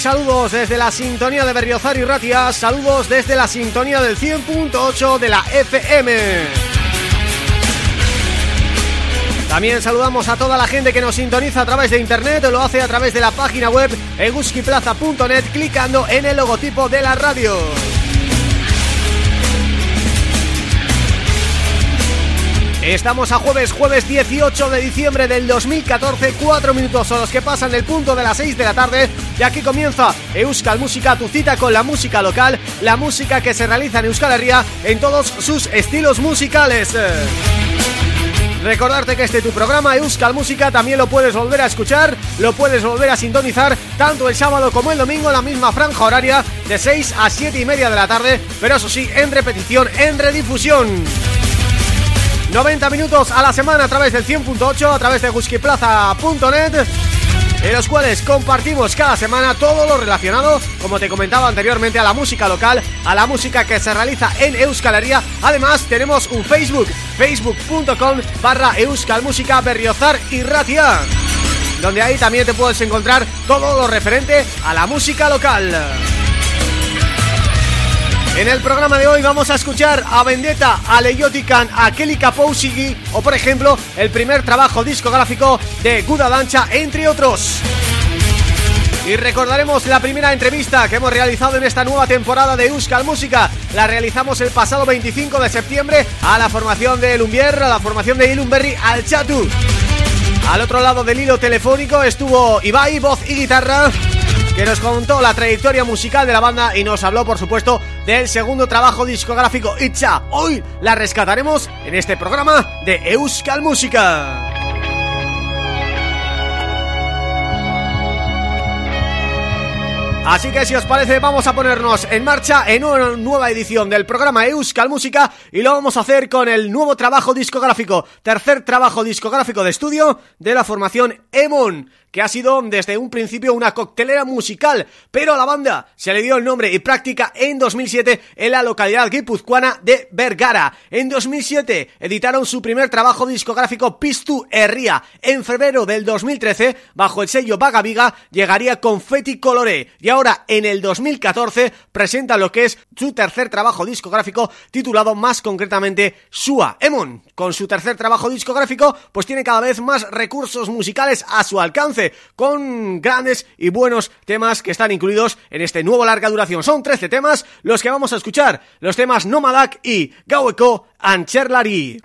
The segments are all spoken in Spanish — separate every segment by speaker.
Speaker 1: saludos desde la sintonía de Berriozar y Ratia, saludos desde la sintonía del 100.8 de la FM. También saludamos a toda la gente que nos sintoniza a través de internet, lo hace a través de la página web eguskiplaza.net clicando en el logotipo de la radio. Estamos a jueves, jueves 18 de diciembre del 2014 Cuatro minutos son los que pasan del punto de las 6 de la tarde Y aquí comienza Euskal Música, tu cita con la música local La música que se realiza en Euskal Herria En todos sus estilos musicales Recordarte que este tu programa Euskal Música también lo puedes volver a escuchar, lo puedes volver a sintonizar tanto el sábado como el domingo en la misma franja horaria de 6 a 7 y media de la tarde, pero eso sí, en repetición, en redifusión. 90 minutos a la semana a través del 100.8, a través de guskiplaza.net en los cuales compartimos cada semana todo lo relacionado, como te comentaba anteriormente, a la música local, a la música que se realiza en Euskal. Además, tenemos un Facebook, facebook.com barra Euskal Música Berriozar y Ratia, donde ahí también te puedes encontrar todo lo referente a la música local. En el programa de hoy vamos a escuchar a Vendetta, a Leyotican, a Kelly Kapousigi o por ejemplo el primer trabajo discográfico de Guda Dancha, entre otros. Y recordaremos la primera entrevista que hemos realizado en esta nueva temporada de Euskal Música. La realizamos el pasado 25 de septiembre a la formación de Lumbier, a la formación de Ilumberri al Chatu. Al otro lado del hilo telefónico estuvo Ibai, voz y guitarra que nos contó la trayectoria musical de la banda y nos habló, por supuesto, del segundo trabajo discográfico Itcha. Hoy la rescataremos en este programa de Euskal Música. Así que si os parece vamos a ponernos en marcha en una nueva edición del programa Euskal Música y lo vamos a hacer con el nuevo trabajo discográfico, tercer trabajo discográfico de estudio de la formación Emon que ha sido desde un principio una coctelera musical, pero a la banda se le dio el nombre y práctica en 2007 en la localidad guipuzcoana de Vergara. En 2007 editaron su primer trabajo discográfico Pistu Herria. En febrero del 2013, bajo el sello Vaga Viga, llegaría Confetti Colore y ahora en el 2014 presenta lo que es su tercer trabajo discográfico titulado más concretamente Sua. Emon, con su tercer trabajo discográfico, pues tiene cada vez más recursos musicales a su alcance con grandes y buenos temas que están incluidos en este nuevo larga duración. Son 13 temas los que vamos a escuchar, los temas Nomadak y Gaueko Ancherlari.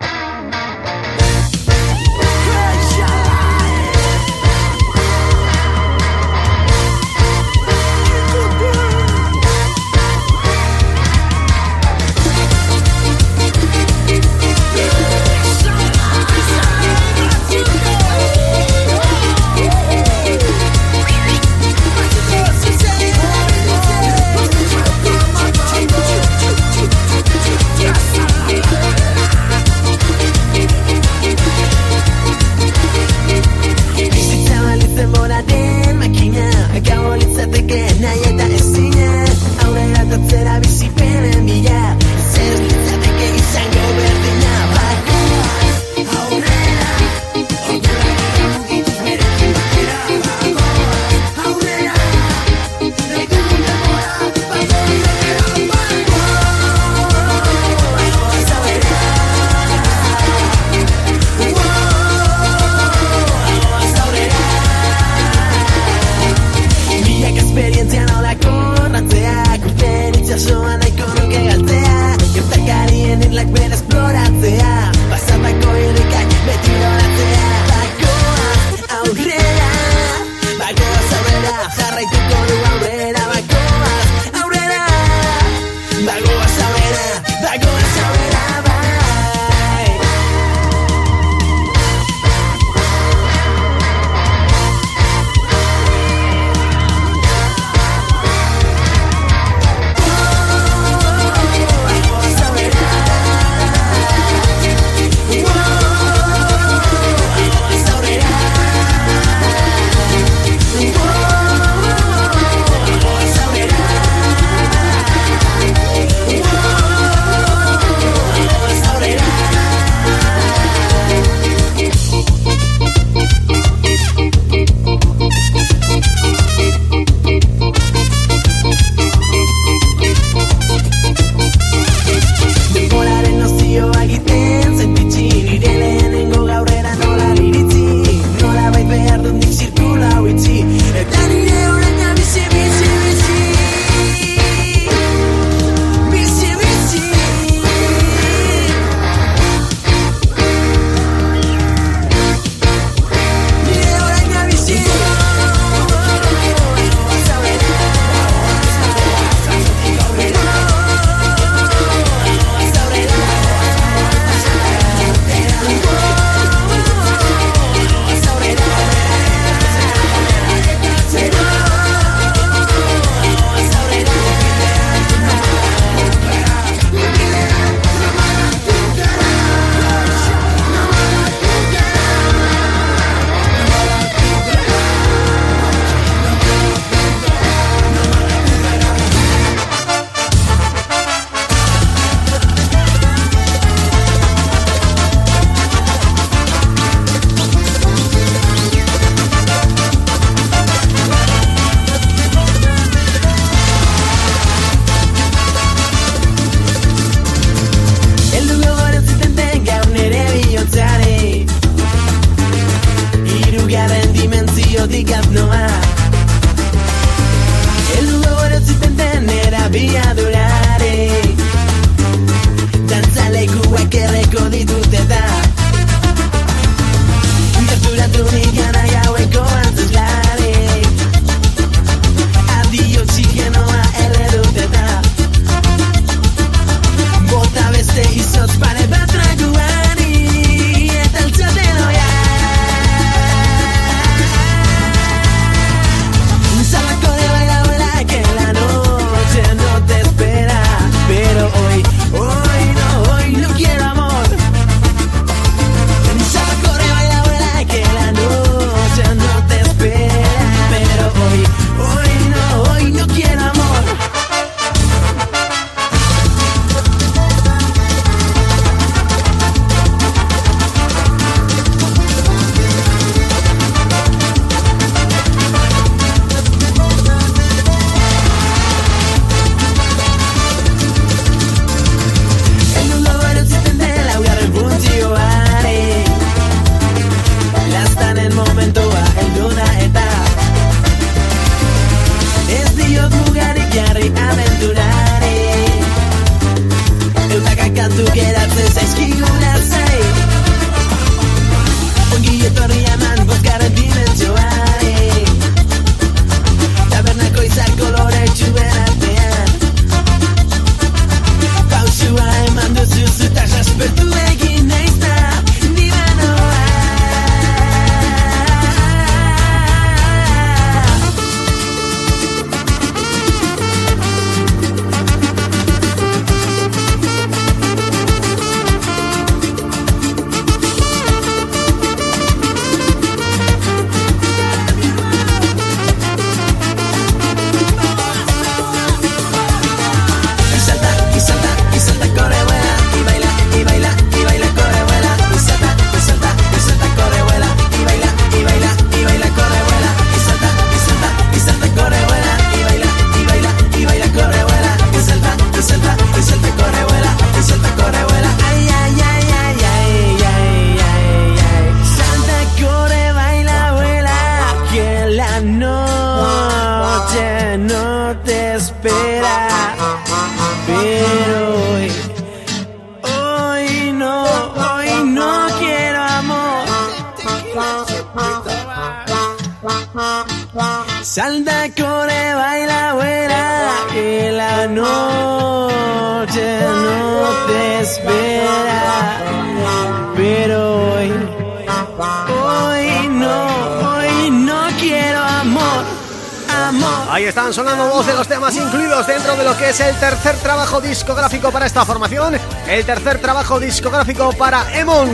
Speaker 1: Discográfico para esta formación, el tercer trabajo discográfico para Emon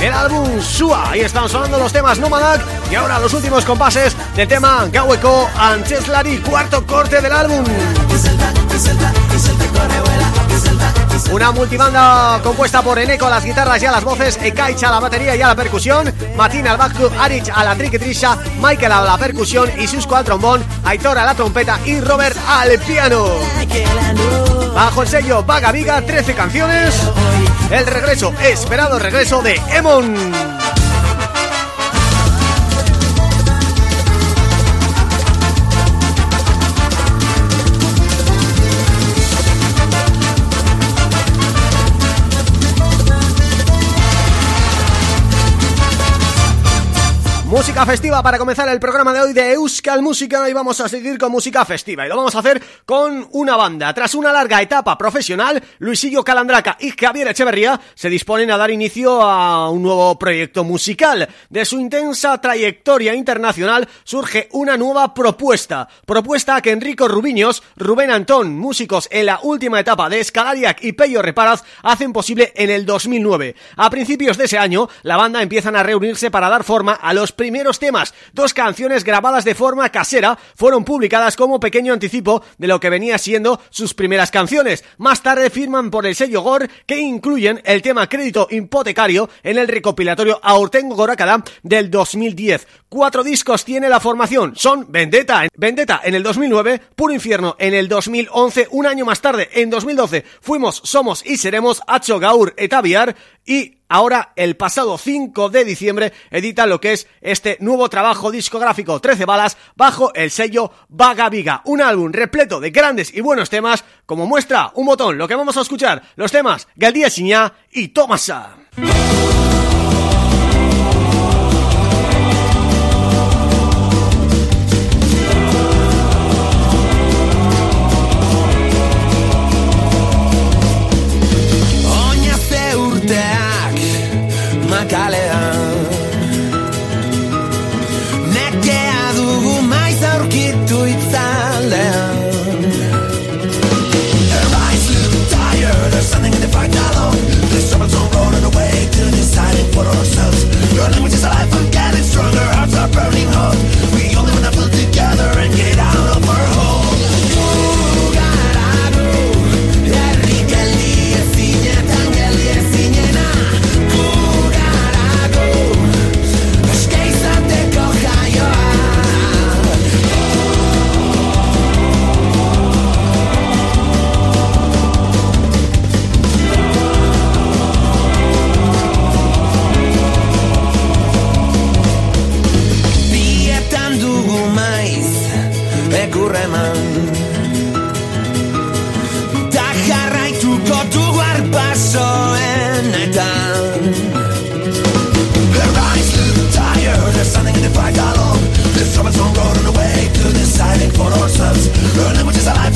Speaker 1: el álbum Sua. Ahí están sonando los temas Nomadac y ahora los últimos compases del tema Gaueko Ancheslari, cuarto corte del álbum. Una multibanda compuesta por Eneco a las guitarras y a las voces, Ekaicha a la batería y a la percusión, Matina al bajo, Arich a la triquetrisha, Michael a la percusión y Susco al trombón, Aitor a la trompeta y Robert al piano. Bajo el sello Vaga Viga, 13 canciones, el regreso, esperado regreso de Emon. Música festiva para comenzar el programa de hoy de Euskal Música y vamos a seguir con música festiva y lo vamos a hacer con una banda. Tras una larga etapa profesional, Luisillo Calandraca y Javier Echeverría se disponen a dar inicio a un nuevo proyecto musical. De su intensa trayectoria internacional surge una nueva propuesta. Propuesta que Enrico Rubiños, Rubén Antón, músicos en la última etapa de Escalariac y Peyo Reparaz hacen posible en el 2009. A principios de ese año, la banda empiezan a reunirse para dar forma a los primeros temas. Dos canciones grabadas de forma casera fueron publicadas como pequeño anticipo de lo que venía siendo sus primeras canciones. Más tarde firman por el sello Gore que incluyen el tema Crédito Hipotecario en el recopilatorio Aurtengo Gorakada del 2010. Cuatro discos tiene la formación, son Vendetta, Vendetta en el 2009, Puro Infierno en el 2011, un año más tarde, en 2012, fuimos, somos y seremos Hacho Gaur Etaviar y ahora el pasado 5 de diciembre edita lo que es este nuevo trabajo discográfico 13 balas bajo el sello Vaga Viga, un álbum repleto de grandes y buenos temas como muestra un botón, lo que vamos a escuchar, los temas Galdía Siñá y Tomasa.
Speaker 2: if I got on This troublesome road on the way to deciding for ourselves. Learn languages alive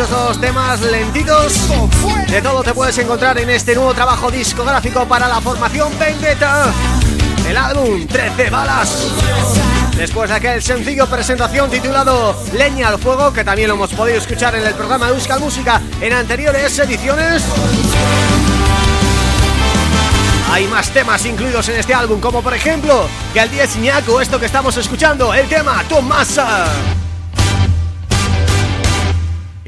Speaker 1: Temas marchosos, temas lentitos. De todo te puedes encontrar en este nuevo trabajo discográfico para la formación Vendetta. El álbum 13 balas. Después de aquel sencillo presentación titulado Leña al Fuego Que también lo hemos podido escuchar en el programa de Euskal Música en anteriores ediciones. Hay más temas incluidos en este álbum, como por ejemplo Galdiez Iñaco, esto que estamos escuchando, el tema Tomasa.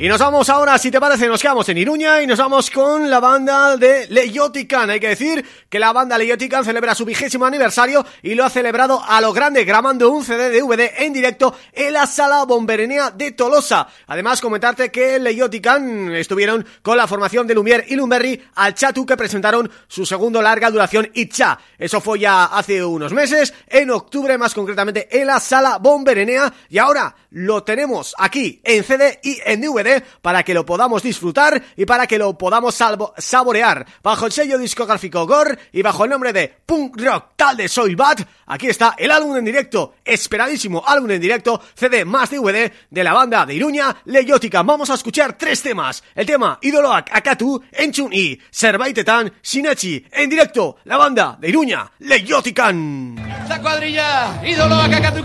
Speaker 1: Y nos vamos ahora, si te parece, nos quedamos en Iruña y nos vamos con la banda de Leyotican. Hay que decir que la banda Leyotican celebra su vigésimo aniversario y lo ha celebrado a lo grande grabando un CD DVD en directo en la Sala Bomberenea de Tolosa. Además, comentarte que Leyotican estuvieron con la formación de Lumière y Lumberry al Chatu que presentaron su segundo larga duración Itcha. Eso fue ya hace unos meses, en octubre más concretamente en la Sala Bomberenea y ahora lo tenemos aquí en CD y en DVD para que lo podamos disfrutar y para que lo podamos saborear. Bajo el sello discográfico Gore y bajo el nombre de Punk Rock Tal de Soy Bad, aquí está el álbum en directo, esperadísimo álbum en directo, CD más DVD de la banda de Iruña, Leyotica. Vamos a escuchar tres temas. El tema Idoloak Akatu, Enchun y Serbaitetan, Shinechi. En directo, la banda de Iruña, Leyotican.
Speaker 3: La cuadrilla, Idoloak Akatu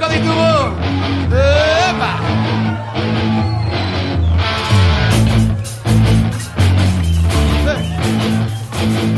Speaker 3: ¡Epa! dizkiguten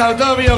Speaker 3: abesti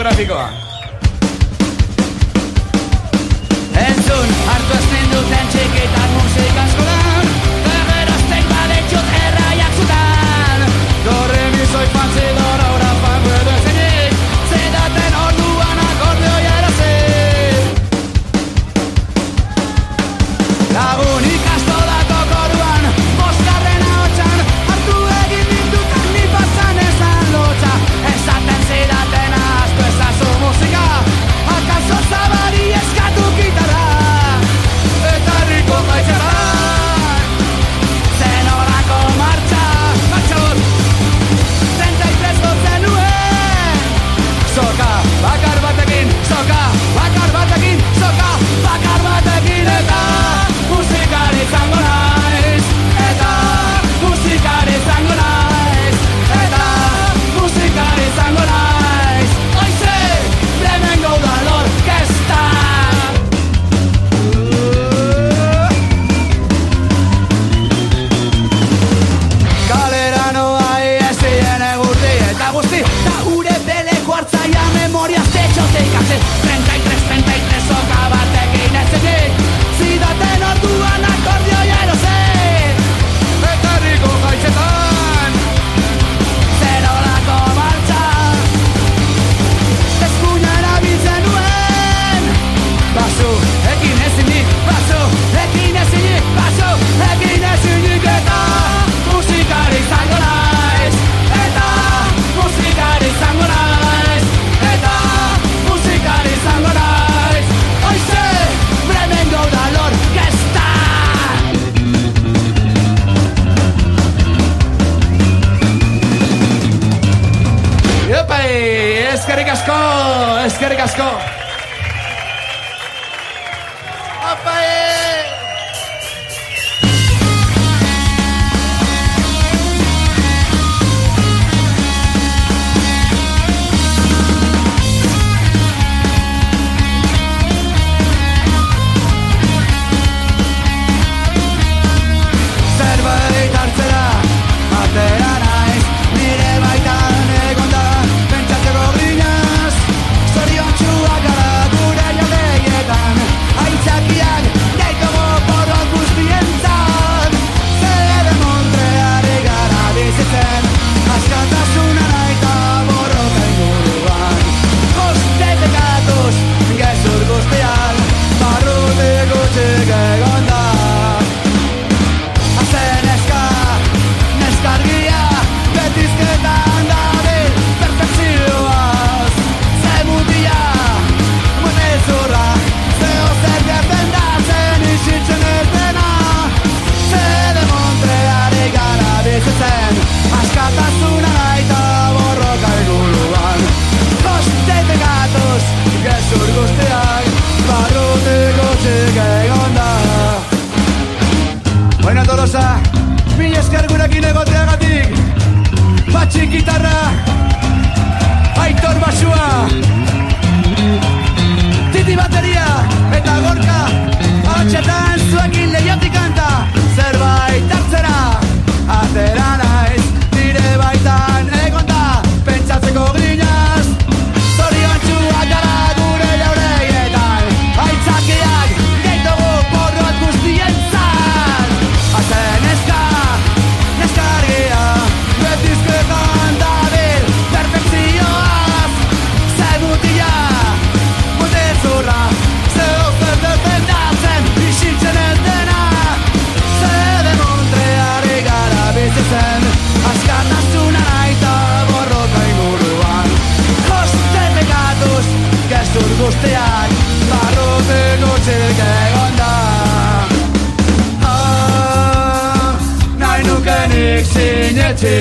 Speaker 3: etxe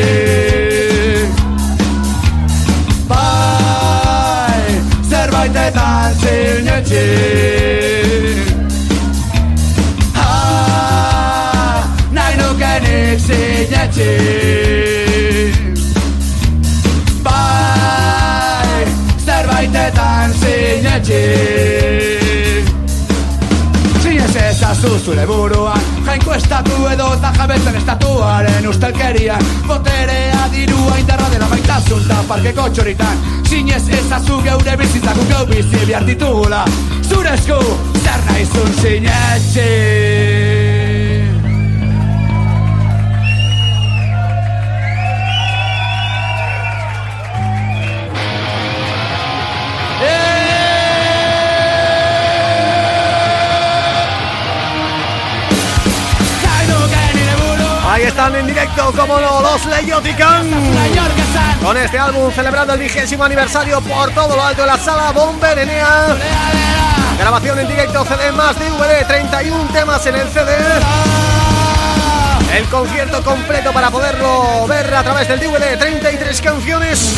Speaker 3: Bai, zerbaitetan eta Ha, nahi nukenik zein Bai, zerbaitetan eta zein etxe Zinez ezazu zure buruak Jainko estatu edo eta jabetzen estatuaren ustelkeria. Boterea dirua indarra dela maitasun eta parkeko txoritan. Zinez ezazu geure bizitzako geu bizi behar ditugula. Zure esku zer nahizun zinetxi
Speaker 1: Ahí están en directo, como no, los Leyotican Con este álbum celebrando el vigésimo aniversario por todo lo alto de la sala Bomber Enea Grabación en directo, CD más DVD, 31 temas en el CD El concierto completo para poderlo ver a través del DVD, 33 canciones.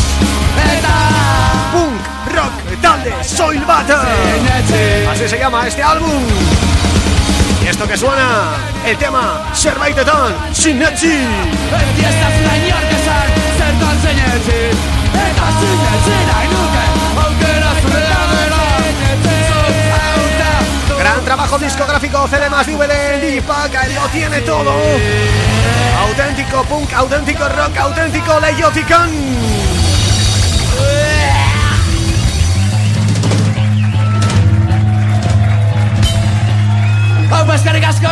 Speaker 1: Punk, rock, talde, soil battle Así se llama este álbum esto que suena, el tema Zerbaitetan,
Speaker 3: Fiesta señor Gesan Zertan Eta Aukera
Speaker 1: Gran trabajo discográfico, CD más DVD, Digipack, lo tiene todo. Auténtico punk, auténtico rock, auténtico Leyotican
Speaker 3: Asko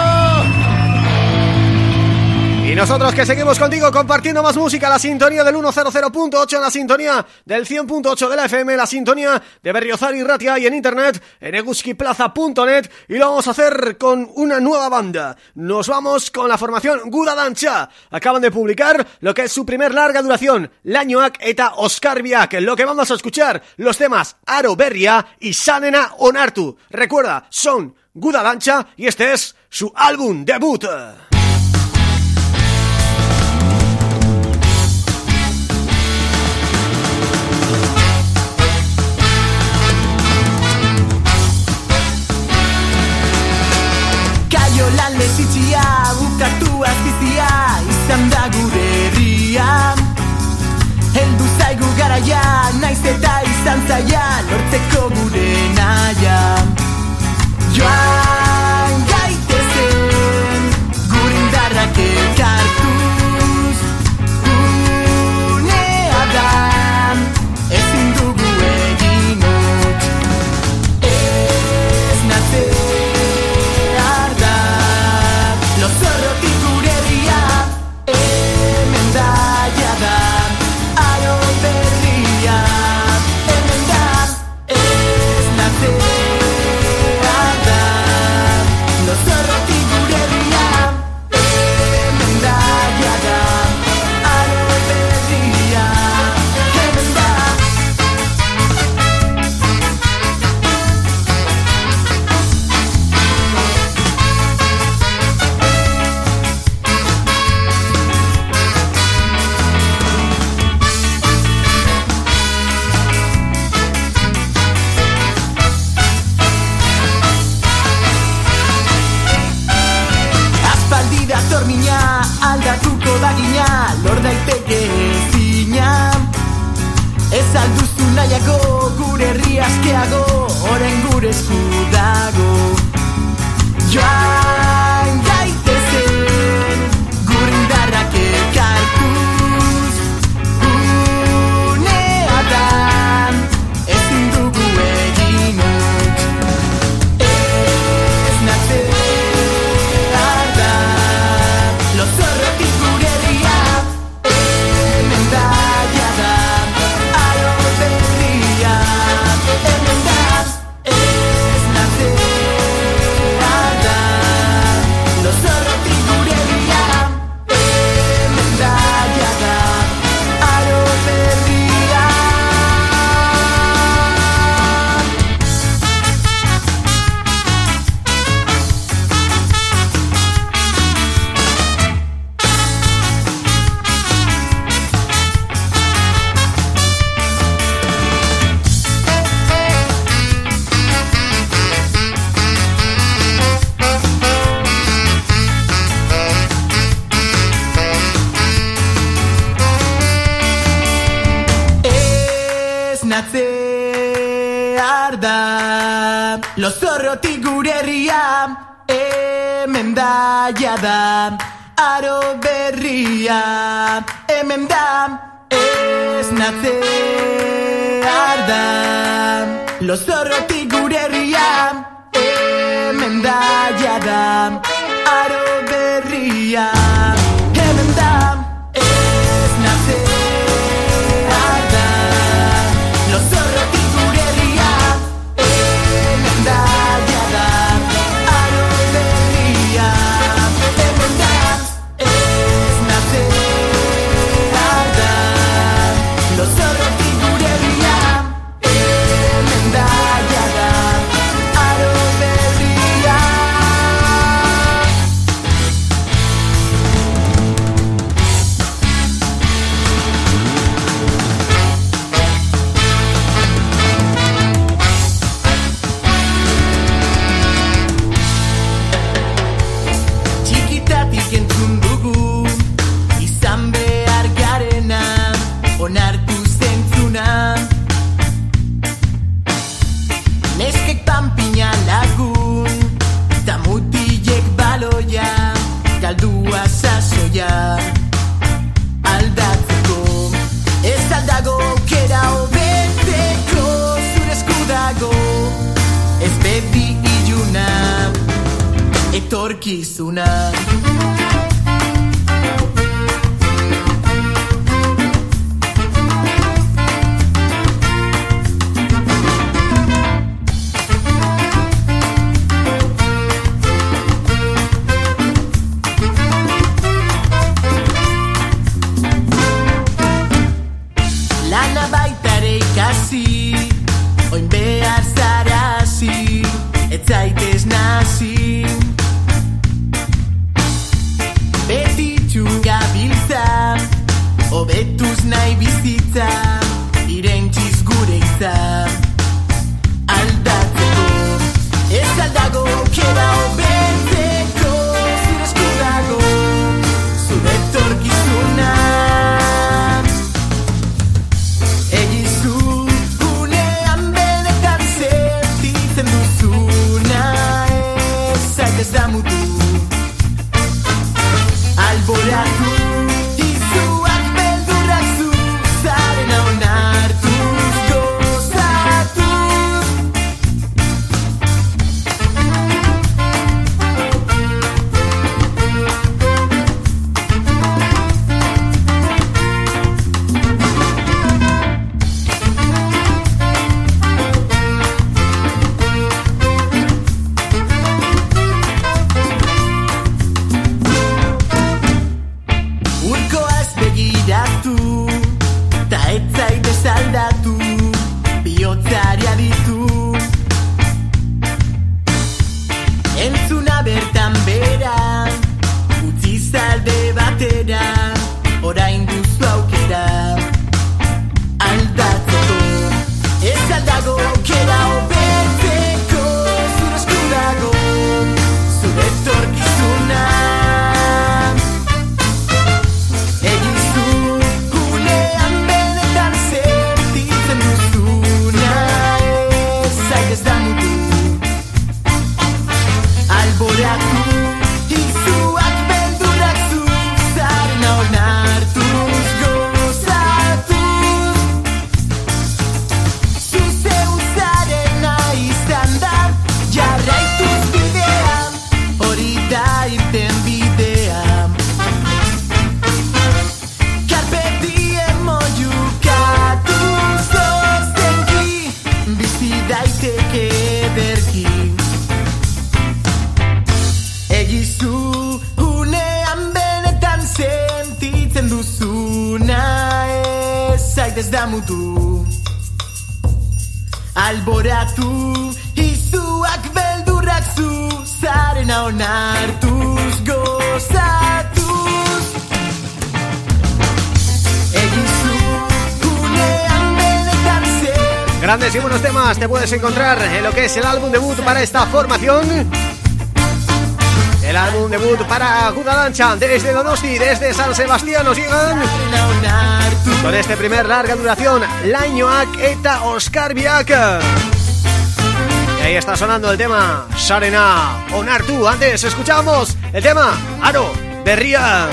Speaker 1: Y nosotros que seguimos contigo compartiendo más música, la sintonía del 100.8, la sintonía del 100.8 de la FM, la sintonía de Berriozar y Ratia y en internet en eguskiplaza.net y lo vamos a hacer con una nueva banda. Nos vamos con la formación Guda Dancha. Acaban de publicar lo que es su primer larga duración, Lañoak eta Oscar Biak. Lo que vamos a escuchar, los temas Aro Berria y Sanena Onartu. Recuerda, son Guda Lancha y este es su álbum debut.
Speaker 4: Lalmetitia, bukatu azbizia, izan da gure herria Heldu zaigu garaia, naiz eta izan zaia, lortzeko gure naia Я oren gure esku
Speaker 1: Grandes y buenos temas te puedes encontrar en lo que es el álbum debut para esta formación el álbum debut para Gudalancha desde Donosti, desde San Sebastián nos llegan con este primer larga duración Lainoak eta Oscar Biak. Y ahí está sonando el tema Sarena Onartu. Antes escuchamos el tema Aro Berría.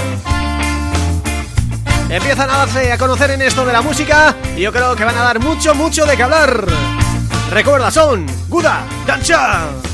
Speaker 1: Empiezan a darse a conocer en esto de la música y yo creo que van a dar mucho, mucho de qué hablar. Recuerda, son Guda Dancha.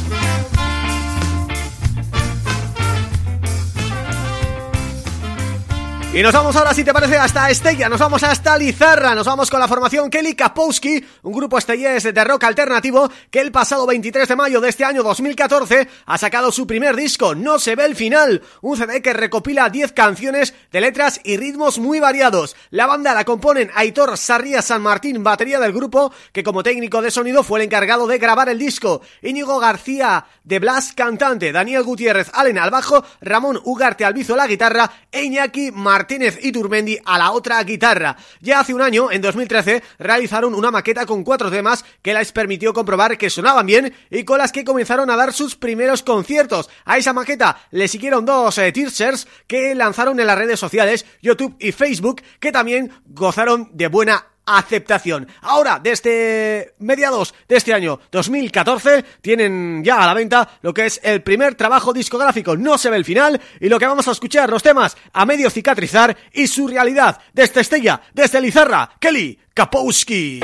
Speaker 1: Y nos vamos ahora, si te parece, hasta Estella, nos vamos hasta Lizarra, nos vamos con la formación Kelly Kapowski, un grupo estellés de rock alternativo que el pasado 23 de mayo de este año 2014 ha sacado su primer disco, No se ve el final, un CD que recopila 10 canciones de letras y ritmos muy variados. La banda la componen Aitor Sarria San Martín, batería del grupo, que como técnico de sonido fue el encargado de grabar el disco, Íñigo García de Blas, cantante, Daniel Gutiérrez Allen al bajo, Ramón Ugarte Albizo la guitarra e Iñaki Martínez y Turmendi a la otra guitarra. Ya hace un año, en 2013, realizaron una maqueta con cuatro temas que les permitió comprobar que sonaban bien y con las que comenzaron a dar sus primeros conciertos. A esa maqueta le siguieron dos eh, teasers que lanzaron en las redes sociales, YouTube y Facebook, que también gozaron de buena aceptación. Ahora, desde mediados de este año 2014, tienen ya a la venta lo que es el primer trabajo discográfico, no se ve el final, y lo que vamos a escuchar, los temas a medio cicatrizar y su realidad, desde Estella, desde Lizarra, Kelly Kapowski.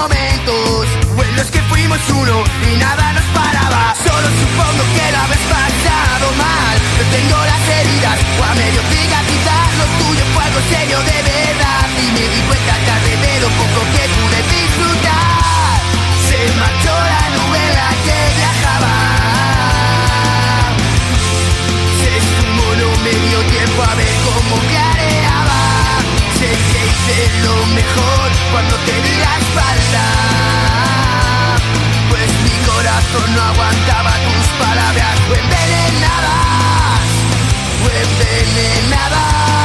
Speaker 5: Momentos en que fuimos uno y nada nos paraba. Solo supongo que lo habéis pasado mal. Yo tengo las heridas o a medio cicatrizar. Lo tuyo fue algo serio de verdad y me di cuenta tarde de lo poco que hice lo mejor cuando te di la espalda. Pues mi corazón no aguantaba tus palabras, fue envenenada, fue envenenada.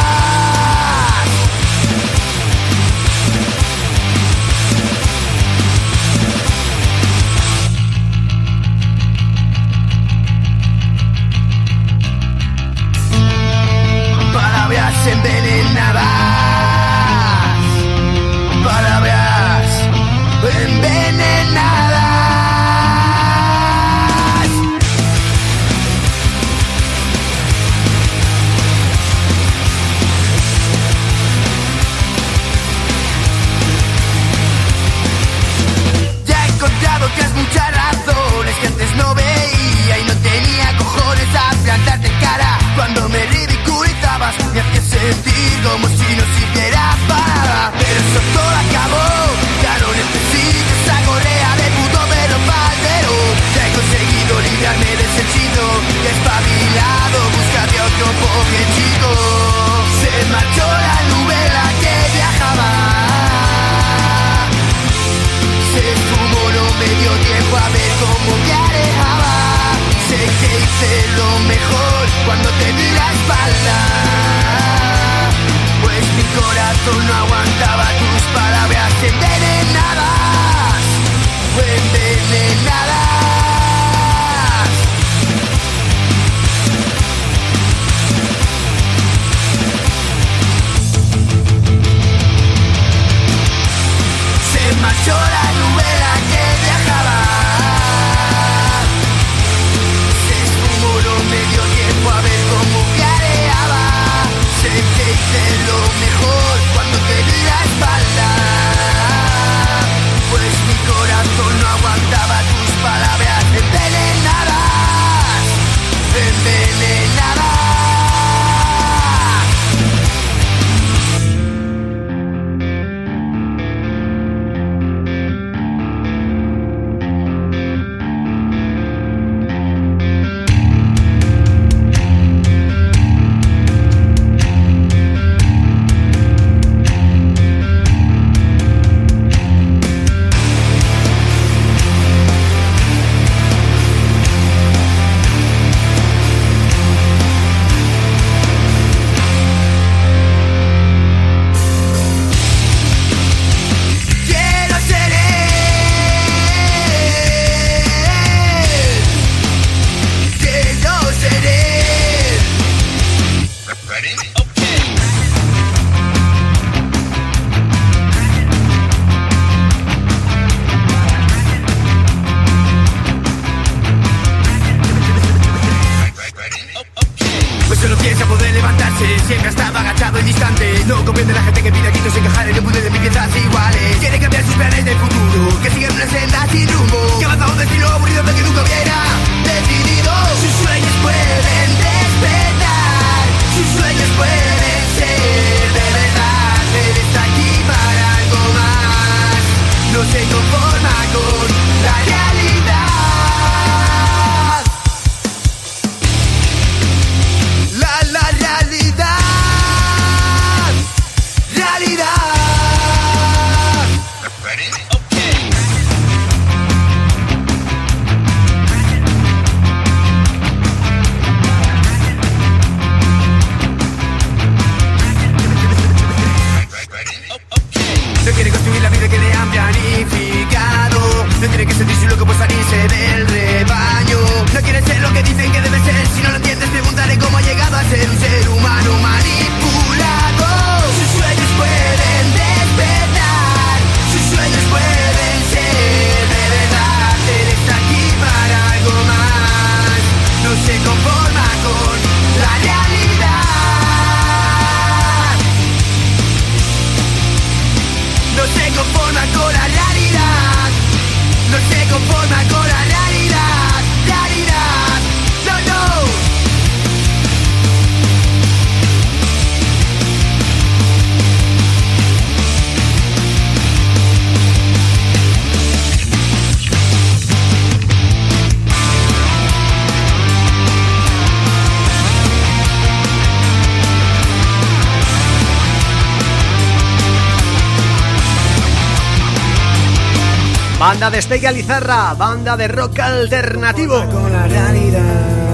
Speaker 1: Banda de Estella Lizarra, banda de rock alternativo.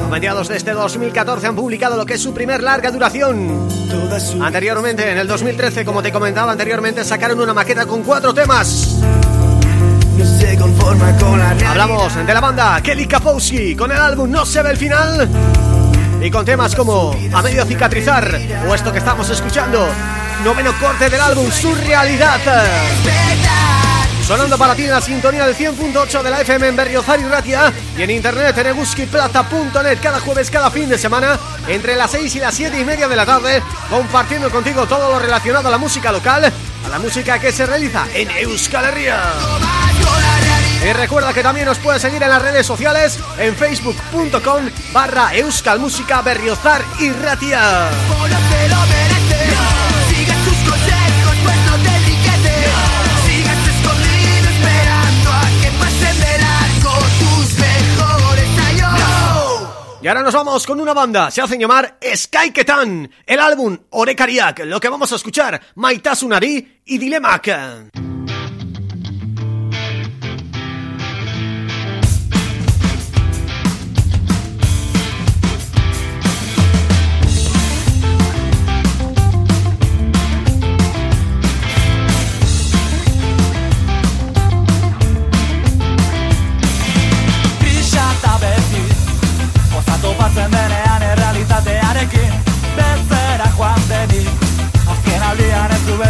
Speaker 1: A mediados de este 2014 han publicado lo que es su primer larga duración. Anteriormente, en el 2013, como te comentaba anteriormente, sacaron una maqueta con cuatro temas. Hablamos de la banda Kelly Kapowski con el álbum No se ve el final y con temas como A medio cicatrizar o esto que estamos escuchando, noveno corte del álbum Surrealidad. Sonando para ti en la sintonía del 100.8 de la FM en Berriozar y Ratia y en internet en eguskiplaza.net cada jueves, cada fin de semana entre las 6 y las 7 y media de la tarde compartiendo contigo todo lo relacionado a la música local, a la música que se realiza en Euskal Herria. Y recuerda que también nos puedes seguir en las redes sociales en facebook.com barra euskalmusica berriozar y ratia. Y ahora nos vamos con una banda, se hacen llamar Sky Ketan, el álbum Orekariak, lo que vamos a escuchar, Maitasunari y Dilemak.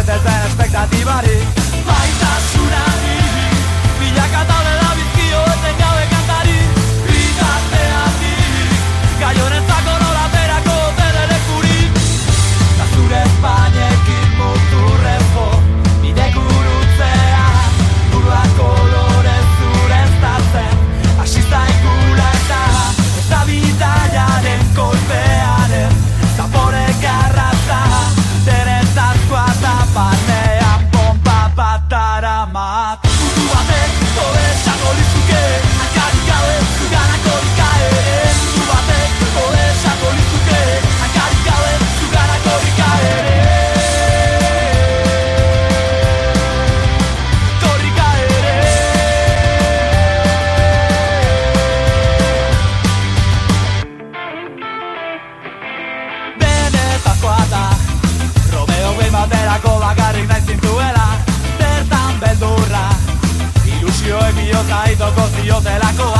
Speaker 6: ez zen espektatibari Baita zurari Bilakata bihotza itoko ziotelakoa Bakatadera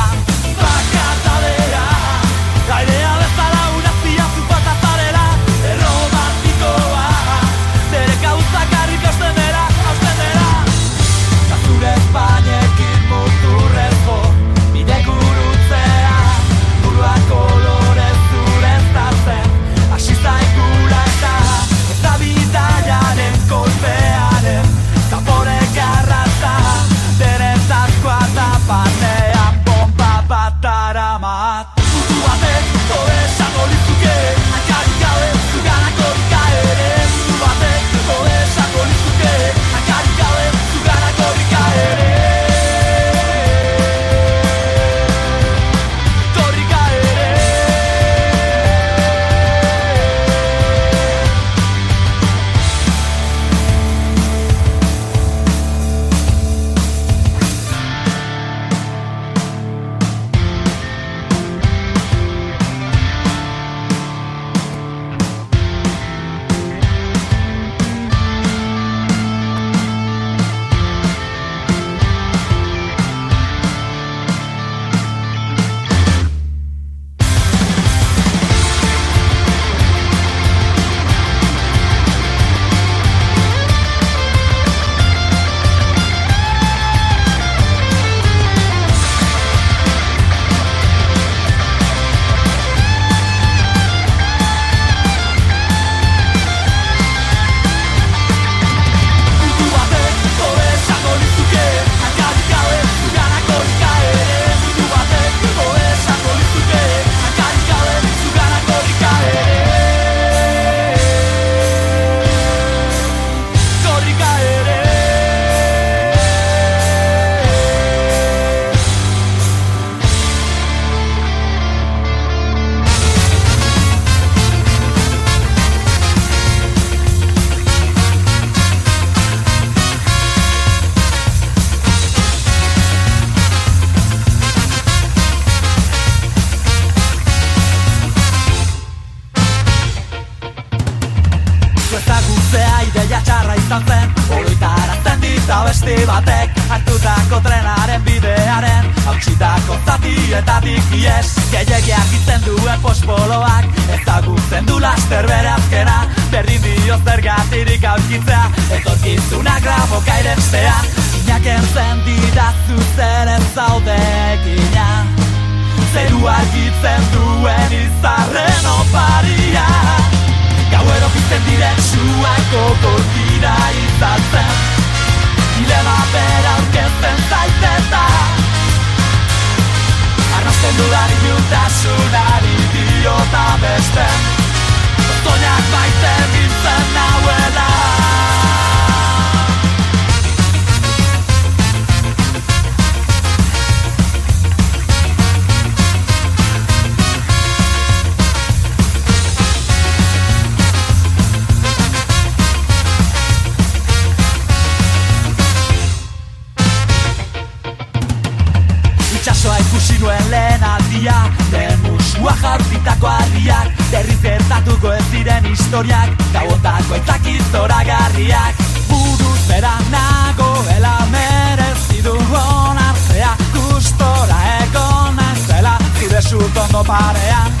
Speaker 6: jartitako harriak Berriz gertatuko ez diren historiak Gauotako aitzaki zoragarriak. Buruz bera nagoela merezi du onartzea Gustora egon naizela zure sutondo parean.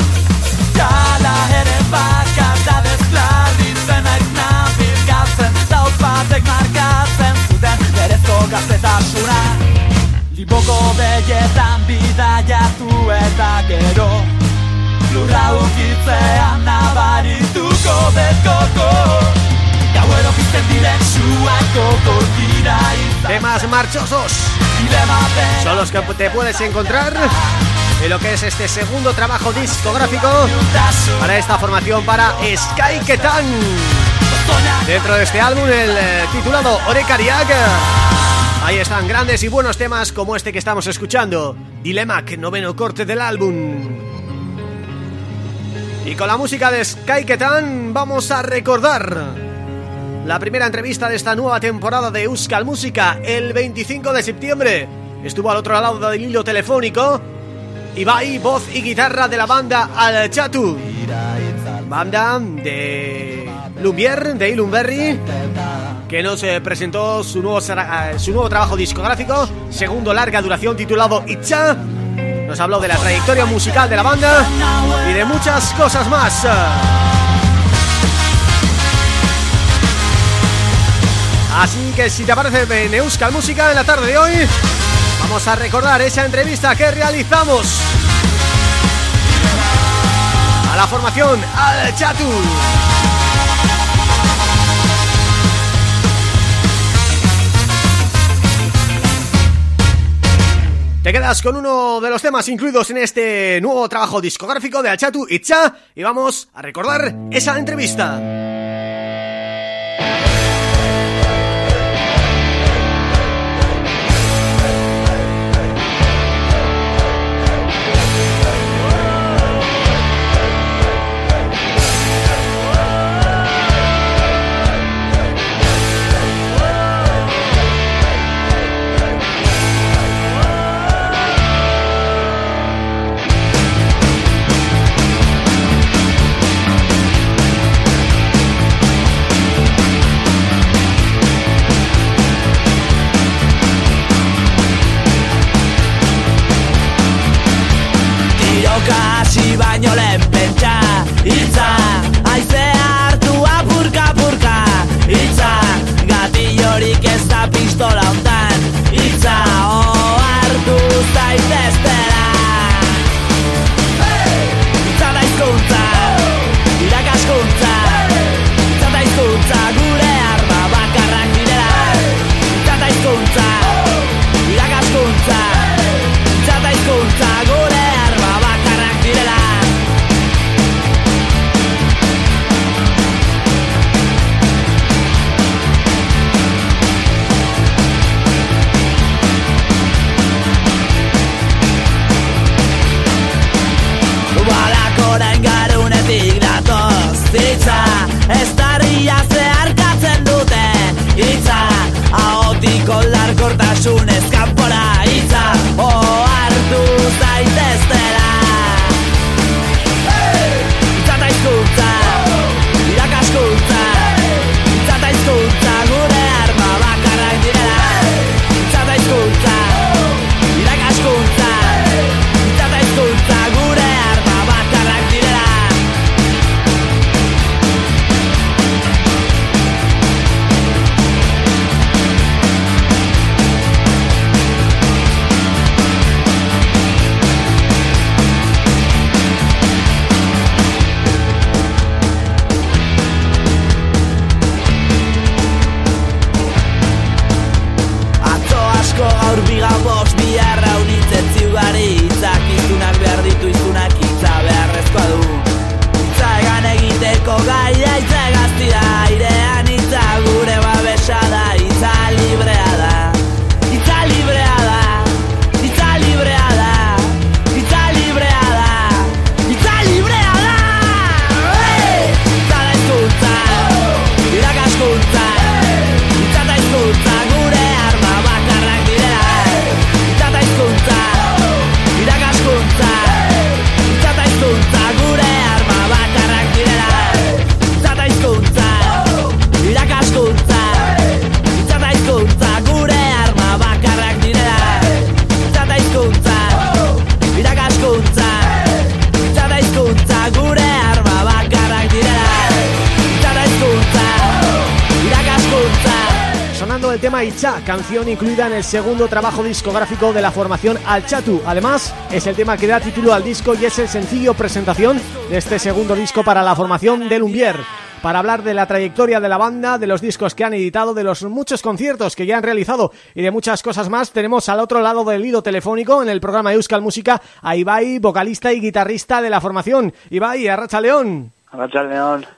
Speaker 6: Jala ere bakar da dezklaritzen aiz nabilgatzen Dauz batek markatzen zuten berezko gaztetasuna. Liboko begetan bidaiatu eta gero Nabarituko Gauero
Speaker 1: Temas marchosos son los que te puedes encontrar en lo que es este segundo trabajo discográfico para esta formación para Sky Ketan. Dentro de este álbum, el eh, titulado Orekariak, ahí están grandes y buenos temas como este que estamos escuchando, Dilemac, noveno corte del álbum. Y con la música de Sky Ketan vamos a recordar la primera entrevista de esta nueva temporada de Euskal Música el 25 de septiembre. Estuvo al otro lado del hilo telefónico Ibai, voz y guitarra de la banda Al Chatu. Banda de Lumier, de Ilumberry, que nos eh, presentó su nuevo, eh, su nuevo trabajo discográfico, segundo larga duración titulado Itcha. Nos habló de la trayectoria musical de la banda y de muchas cosas más. Así que si te parece en Euskal Música en la tarde de hoy Vamos a recordar esa entrevista que realizamos A la formación Al Chatu Te quedas con uno de los temas incluidos en este nuevo trabajo discográfico de Al Chatu Itcha Y vamos a recordar esa entrevista incluida en el segundo trabajo discográfico de la formación Alchatu. Además, es el tema que da título al disco y es el sencillo presentación de este segundo disco para la formación de Lumbier para hablar de la trayectoria de la banda, de los discos que han editado, de los muchos conciertos que ya han realizado y de muchas cosas más. Tenemos al otro lado del hilo telefónico en el programa Euskal Música a Ibai, vocalista y guitarrista de la formación. Ibai, Arracha
Speaker 7: León.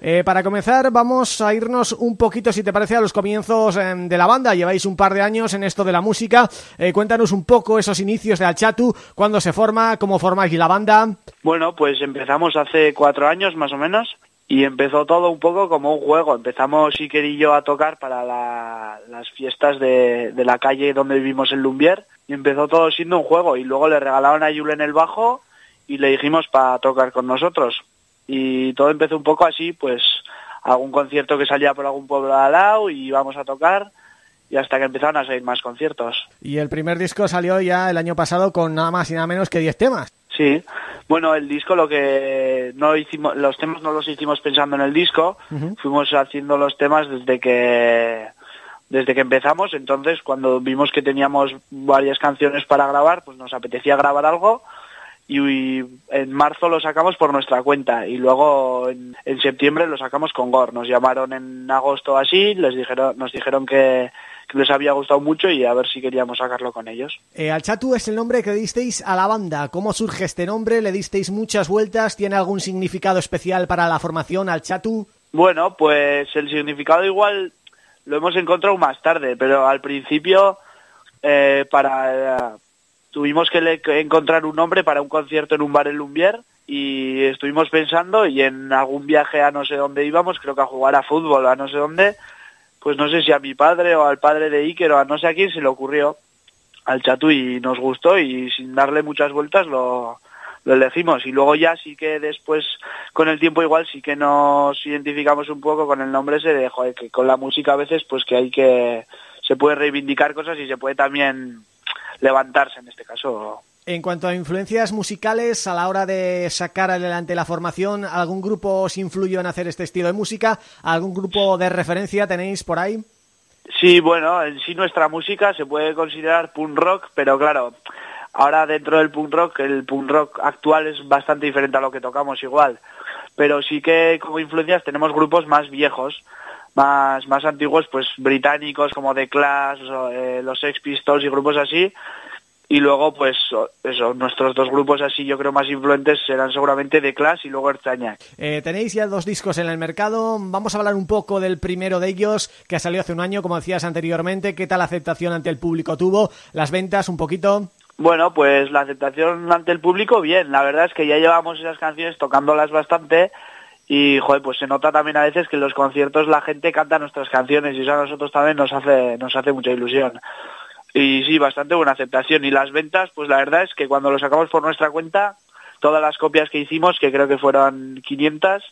Speaker 1: Eh, para comenzar vamos a irnos un poquito, si te parece, a los comienzos eh, de la banda. Lleváis un par de años en esto de la música. Eh, cuéntanos un poco esos inicios de Alchatu, cuándo se forma, cómo formáis la banda.
Speaker 7: Bueno, pues empezamos hace cuatro años más o menos y empezó todo un poco como un juego. Empezamos Iker y yo a tocar para las fiestas de, la calle donde vivimos en Lumbier y empezó todo siendo un juego y luego le regalaron a Julen el bajo y le dijimos para tocar con nosotros. Y todo empezó un poco así, pues algún concierto que salía por algún pueblo al lado y íbamos a tocar y hasta que empezaron a salir más conciertos.
Speaker 1: Y el primer disco salió ya el año pasado con nada más y nada menos que 10 temas.
Speaker 7: Sí, bueno, el disco lo que no hicimos, los temas no los hicimos pensando en el disco, fuimos haciendo los temas desde que desde que empezamos, entonces cuando vimos que teníamos varias canciones para grabar, pues nos apetecía grabar algo y, en marzo lo sacamos por nuestra cuenta y luego en, en septiembre lo sacamos con Gore. Nos llamaron en agosto así, les dijeron, nos dijeron que que les había gustado mucho y a ver si queríamos sacarlo con ellos.
Speaker 1: Eh, Alchatu es el nombre que disteis a la banda. ¿Cómo surge este nombre? ¿Le disteis muchas vueltas? ¿Tiene algún significado especial para la formación Alchatu?
Speaker 7: Bueno, pues el significado igual lo hemos encontrado más tarde, pero al principio eh, para tuvimos que encontrar un nombre para un concierto en un bar en Lumbier y estuvimos pensando y en algún viaje a no sé dónde íbamos, creo que a jugar a fútbol a no sé dónde, pues no sé si a mi padre o al padre de Iker o a no sé a quién se le ocurrió al chatu y nos gustó y sin darle muchas vueltas lo, lo elegimos. Y luego ya sí que después con el tiempo igual sí que nos identificamos un poco con el nombre ese de joder, que con la música a veces pues que hay que se puede reivindicar cosas y se puede también levantarse en este caso
Speaker 1: en cuanto a influencias musicales, a la hora de sacar adelante la formación, ¿algún grupo os influyó en hacer este estilo de música? ¿Algún grupo de referencia tenéis por ahí?
Speaker 7: Sí, bueno, en sí nuestra música se puede considerar punk rock, pero claro, ahora dentro del punk rock, el punk rock actual es bastante diferente a lo que tocamos igual. Pero sí que como influencias tenemos grupos más viejos, más, más antiguos, pues británicos como The Clash, eh, los Sex Pistols y grupos así, y luego pues eso nuestros dos grupos así yo creo más influentes serán seguramente The Clash y luego Erzañac.
Speaker 1: Eh, tenéis ya dos discos en el mercado, vamos a hablar un poco del primero de ellos que ha salido hace un año como decías anteriormente, ¿qué tal la aceptación ante el público tuvo? ¿Las ventas un poquito?
Speaker 7: Bueno, pues la aceptación ante el público bien, la verdad es que ya llevamos esas canciones tocándolas bastante y joder, pues se nota también a veces que en los conciertos la gente canta nuestras canciones y eso a nosotros también nos hace nos hace mucha ilusión. Y sí, bastante buena aceptación. Y las ventas, pues la verdad es que cuando lo sacamos por nuestra cuenta, todas las copias que hicimos, que creo que fueron 500,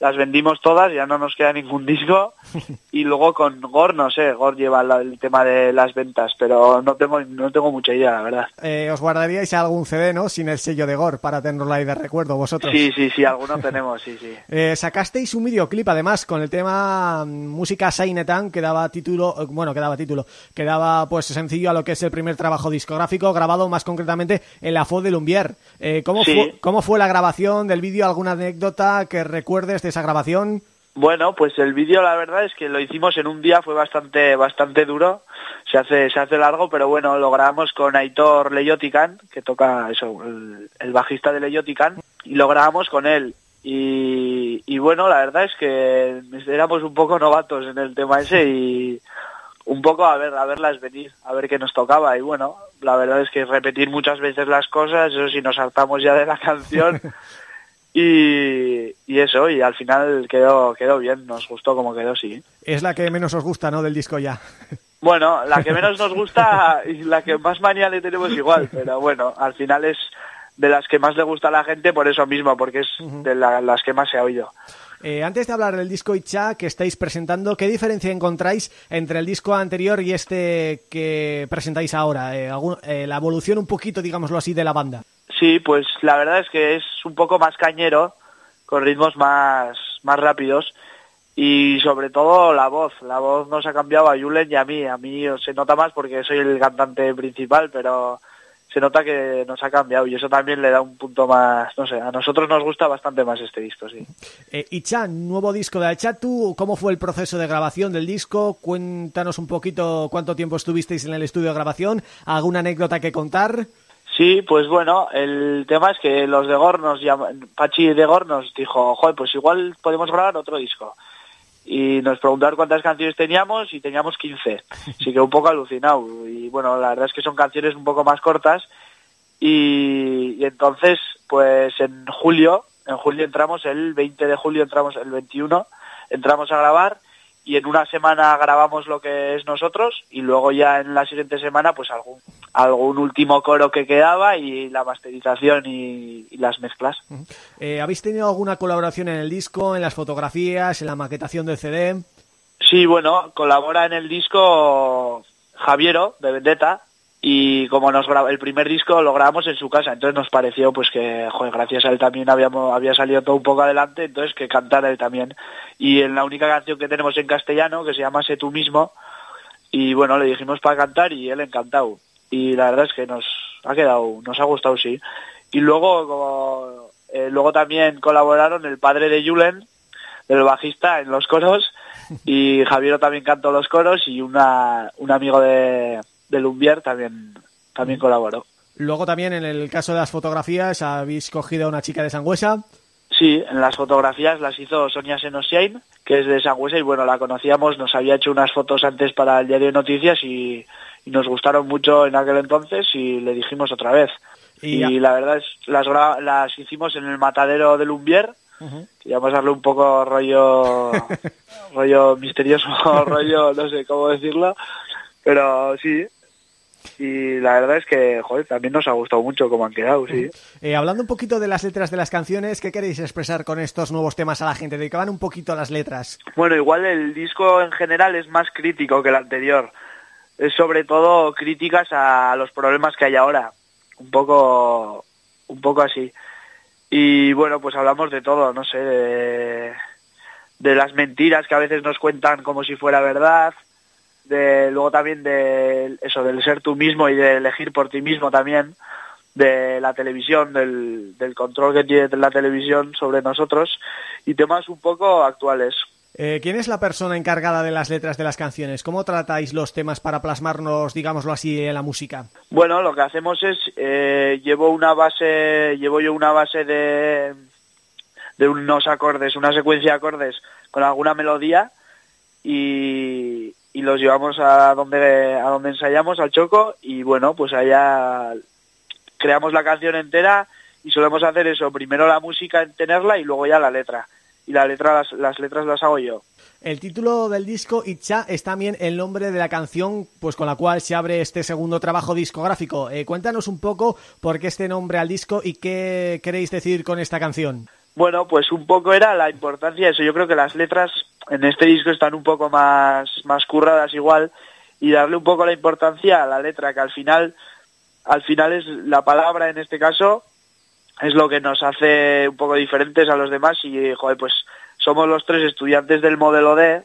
Speaker 7: las vendimos todas, ya no nos queda ningún disco. Y luego con Gor, no sé, Gor lleva el tema de las ventas, pero no tengo no tengo mucha idea, la verdad.
Speaker 1: Eh, os guardaríais algún CD, ¿no? Sin el sello de Gor, para tenerlo ahí de recuerdo vosotros.
Speaker 7: Sí, sí, sí, algunos tenemos, sí, sí.
Speaker 1: Eh, sacasteis un videoclip, además, con el tema mm, música Sainetan, que daba título, eh, bueno, que daba título, que daba, pues, sencillo a lo que es el primer trabajo discográfico, grabado más concretamente en la FO de Lumbier. ¿cómo, fue, ¿Cómo fue la grabación del vídeo? ¿Alguna anécdota que recuerdes de esa grabación?
Speaker 7: Bueno, pues el vídeo la verdad es que lo hicimos en un día, fue bastante bastante duro, se hace se hace largo, pero bueno, lo grabamos con Aitor Leyotican, que toca eso, el, bajista de Leyotican, y lo grabamos con él. Y, y bueno, la verdad es que éramos un poco novatos en el tema ese y un poco a ver a verlas venir, a ver qué nos tocaba y bueno, la verdad es que repetir muchas veces las cosas, eso sí nos hartamos ya de la canción Y, eso, y al final quedó quedó bien, nos gustó como quedó, sí.
Speaker 1: Es la que menos os gusta, ¿no?, del disco ya.
Speaker 7: Bueno, la que menos nos gusta y la que más manía le tenemos igual, pero bueno, al final es de las que más le gusta a la gente por eso mismo, porque es de las que más se ha oído.
Speaker 1: Eh, antes de hablar del disco Icha que estáis presentando, ¿qué diferencia encontráis entre el disco anterior y este que presentáis ahora? Eh, eh, la evolución un poquito, digámoslo así, de la banda.
Speaker 7: Sí, pues la verdad es que es un poco más cañero, con ritmos más, más rápidos. y sobre todo la voz. La voz nos ha cambiado a Julen y a mí. A mí se nota más porque soy el cantante principal, pero se nota que nos ha cambiado y eso también le da un punto más, no sé, a nosotros nos gusta bastante más este disco, sí.
Speaker 1: Eh, Ichan, nuevo disco de Achatu, ¿cómo fue el proceso de grabación del disco? Cuéntanos un poquito cuánto tiempo estuvisteis en el estudio de grabación, ¿alguna anécdota que contar?
Speaker 7: Sí, pues bueno, el tema es que los de Gor nos llaman, Pachi de Gor nos dijo, joder, pues igual podemos grabar otro disco y nos preguntaron cuántas canciones teníamos y teníamos 15. Así que un poco alucinado. Y bueno, la verdad es que son canciones un poco más cortas. Y, entonces, pues en julio, en julio entramos, el 20 de julio entramos, el 21, entramos a grabar y en una semana grabamos lo que es nosotros y luego ya en la siguiente semana pues algún algún último coro que quedaba y la masterización y, y las mezclas.
Speaker 1: Eh, ¿Habéis tenido alguna colaboración en el disco, en las fotografías, en la maquetación del CD?
Speaker 7: Sí, bueno, colabora en el disco Javiero de Vendetta y como nos graba, el primer disco lo grabamos en su casa, entonces nos pareció pues que gracias a él también habíamos había salido todo un poco adelante, entonces que cantara él también. Y en la única canción que tenemos en castellano que se llama Sé tú mismo y bueno, le dijimos para cantar y él encantado. Y la verdad es que nos ha quedado, nos ha gustado sí. Y luego como, eh, luego también colaboraron el padre de Julen, el bajista en los coros y Javier también cantó los coros y una un amigo de de Lumbier también, también colaboró.
Speaker 1: Luego también en el caso de las fotografías habéis cogido a una chica de Sangüesa.
Speaker 7: Sí, en las fotografías las hizo Sonia Senosiain, que es de Sangüesa y bueno, la conocíamos, nos había hecho unas fotos antes para el diario de noticias y, y nos gustaron mucho en aquel entonces y le dijimos otra vez. Y, y la verdad es las las hicimos en el matadero de Lumbier, uh -huh. queríamos darle un poco rollo rollo misterioso, rollo, no sé cómo decirlo, pero sí, y la verdad es que, joder, también nos ha gustado mucho cómo han quedado, sí.
Speaker 1: Eh, hablando un poquito de las letras de las canciones, ¿qué queréis expresar con estos nuevos temas a la gente? ¿Dedicaban un poquito a las letras?
Speaker 7: Bueno, igual el disco en general es más crítico que el anterior. Es sobre todo críticas a los problemas que hay ahora. Un poco, un poco así. Y bueno, pues hablamos de todo, no sé, de, de las mentiras que a veces nos cuentan como si fuera verdad, de luego también de eso del ser tú mismo y de elegir por ti mismo también de la televisión del, del control que tiene la televisión sobre nosotros y temas un poco actuales
Speaker 1: eh, ¿Quién es la persona encargada de las letras de las canciones? ¿Cómo tratáis los temas para plasmarnos, digámoslo así, en la música?
Speaker 7: Bueno, lo que hacemos es, eh, llevo una base, llevo yo una base de, de unos acordes, una secuencia de acordes con alguna melodía y, y los llevamos a donde a donde ensayamos al choco y bueno pues allá creamos la canción entera y solemos hacer eso primero la música en tenerla y luego ya la letra. Y la letra las, las letras las hago yo.
Speaker 1: El título del disco Itcha es también el nombre de la canción pues con la cual se abre este segundo trabajo discográfico. Eh, cuéntanos un poco por qué este nombre al disco y qué queréis decir con esta canción
Speaker 7: bueno, pues un poco era la importancia de eso. Yo creo que las letras en este disco están un poco más, más curradas igual y darle un poco la importancia a la letra, que al final, al final es la palabra en este caso, es lo que nos hace un poco diferentes a los demás y, joder, pues somos los tres estudiantes del modelo D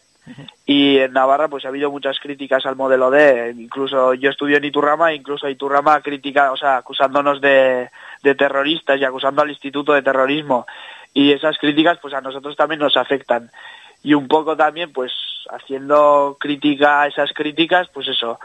Speaker 7: y en Navarra pues ha habido muchas críticas al modelo D, incluso yo estudio en Iturrama, incluso Iturrama critica, o sea, acusándonos de, de terroristas y acusando al Instituto de Terrorismo y esas críticas pues a nosotros también nos afectan y un poco también pues haciendo crítica a esas críticas pues eso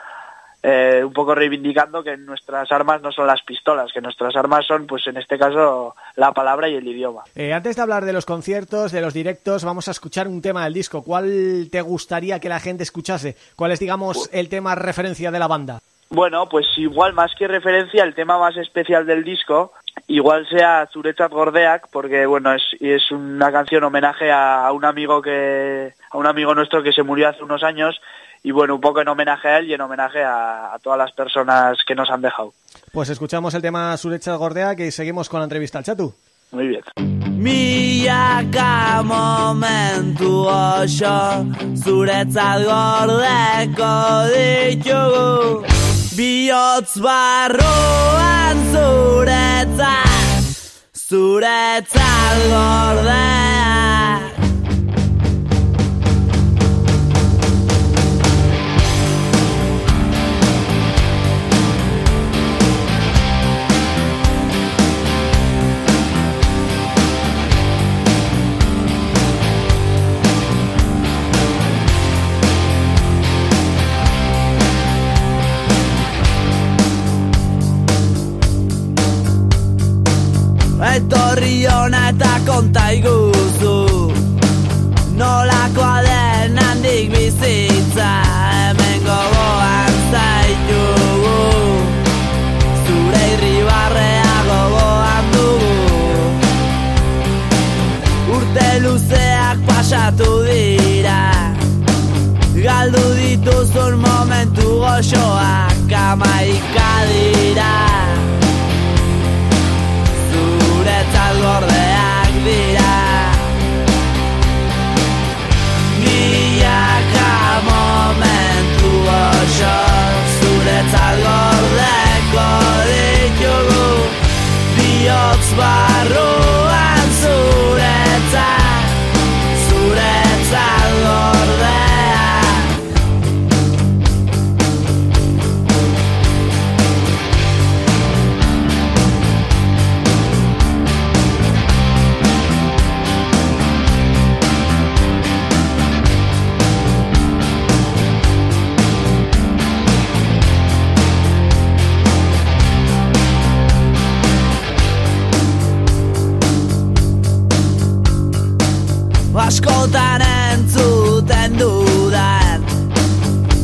Speaker 7: eh, un poco reivindicando que nuestras armas no son las pistolas, que nuestras armas son, pues en este caso, la palabra y el idioma.
Speaker 1: Eh, antes de hablar de los conciertos, de los directos, vamos a escuchar un tema del disco. ¿Cuál te gustaría que la gente escuchase? ¿Cuál es, digamos, el tema referencia de la banda?
Speaker 7: Bueno, pues igual más que referencia, el tema más especial del disco igual sea Zuretzat Gordeak, porque bueno, es, es una canción homenaje a, a, un amigo que a un amigo nuestro que se murió hace unos años y bueno, un poco en homenaje a él y en homenaje a, a todas las personas que nos han dejado.
Speaker 1: Pues escuchamos el tema Zuretzat Gordeak y seguimos con la entrevista al Chatu.
Speaker 7: Muy bien.
Speaker 4: Milaka momentu oso Zuretzat gordeko ditugu bihotz barroan zuretzat, zuretzat gordea.
Speaker 8: Ona eta konta iguzu Nolakoa den handik bizitza Hemen gogoan zaitugu. Zure irribarrea gogoan dugu. Urte luzeak pasatu dira. Galdu dituzun momentu goxoak amaika dira gordeak dira. Milaka momentu goxo Zuretzat gordeko ditugu. Biotz barruan askotan entzuten dudan.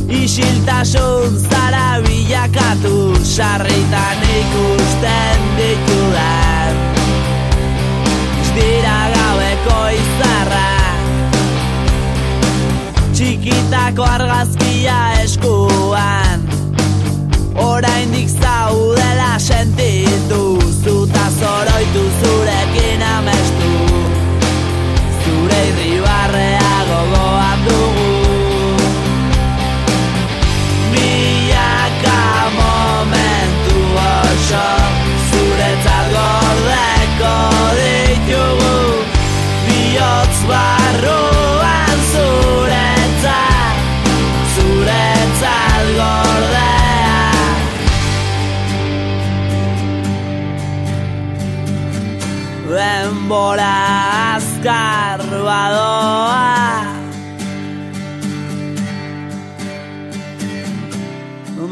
Speaker 8: Isiltasun zara bilakatu sarritan ikusten ditudan. Ez dira gaueko izarrak. Txikitako argazkia eskuan. Oraindik zaudela sentitu Zuta zoroitu zurekin Denbora azkar badoa.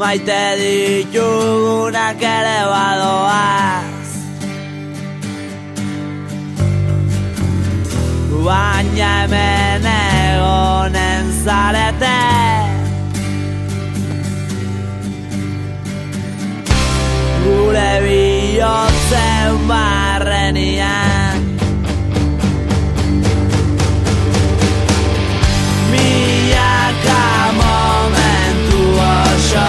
Speaker 8: Maite ditugunak ere badoaz. Baina hemen egonen zarete. Gure bihotzen barrenian baka momentu oso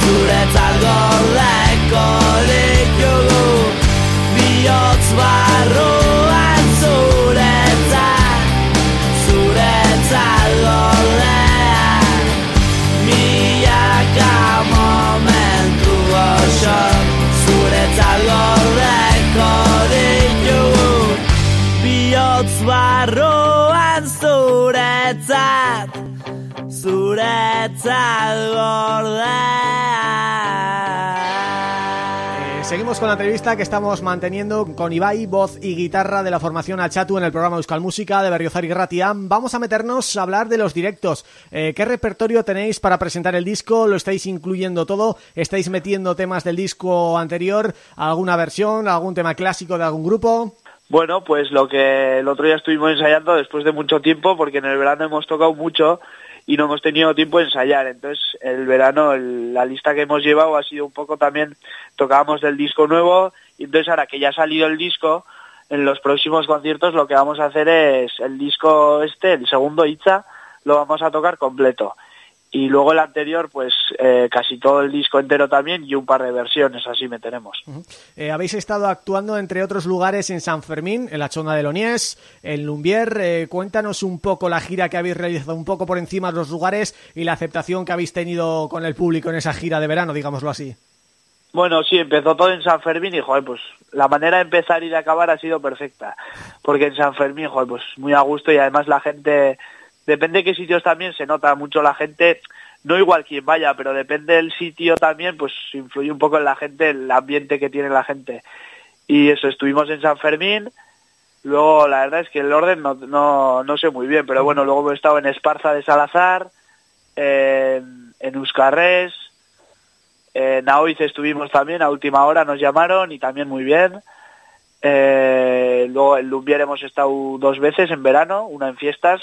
Speaker 8: Zuretzat gorleko lehiugu Biotz barru
Speaker 1: Eh, Seguimos con la entrevista que estamos manteniendo con Ibai, voz y guitarra de la formación Achatu en el programa Euskal Música de Berriozar y Gratia. Vamos a meternos a hablar de los directos. Eh, ¿Qué repertorio tenéis para presentar el disco? ¿Lo estáis incluyendo todo? ¿Estáis metiendo temas del disco anterior? ¿Alguna versión? ¿Algún tema clásico de algún grupo?
Speaker 7: Bueno, pues lo que el otro día estuvimos ensayando después de mucho tiempo, porque en el verano hemos tocado mucho y no hemos tenido tiempo de ensayar. Entonces, el verano, la lista que hemos llevado ha sido un poco también, tocábamos del disco nuevo, y entonces ahora que ya ha salido el disco, en los próximos conciertos lo que vamos a hacer es el disco este, el segundo Itza, lo vamos a tocar completo. Y luego el anterior, pues eh, casi todo el disco entero también y un par de versiones, así meteremos.
Speaker 1: Eh, habéis estado actuando, entre otros lugares, en San Fermín, en la Chonda de Loniés, en Lumbier. Eh, cuéntanos un poco la gira que habéis realizado, un poco por encima de los lugares y la aceptación que habéis tenido con el público en esa gira de verano, digámoslo así.
Speaker 7: Bueno, sí, empezó todo en San Fermín y, joder, pues la manera de empezar y de acabar ha sido perfecta. Porque en San Fermín, joder, pues muy a gusto y además la gente, depende de qué sitios también, se nota mucho la gente, no igual quien vaya, pero depende del sitio también, pues influye un poco en la gente, el ambiente que tiene la gente. Y eso, estuvimos en San Fermín, luego la verdad es que el orden no, no, no sé muy bien, pero bueno, luego hemos estado en Esparza de Salazar, en, en en Aoiz estuvimos también, a última hora nos llamaron y también muy bien. Eh, luego en Lumbier hemos estado dos veces en verano, una en fiestas,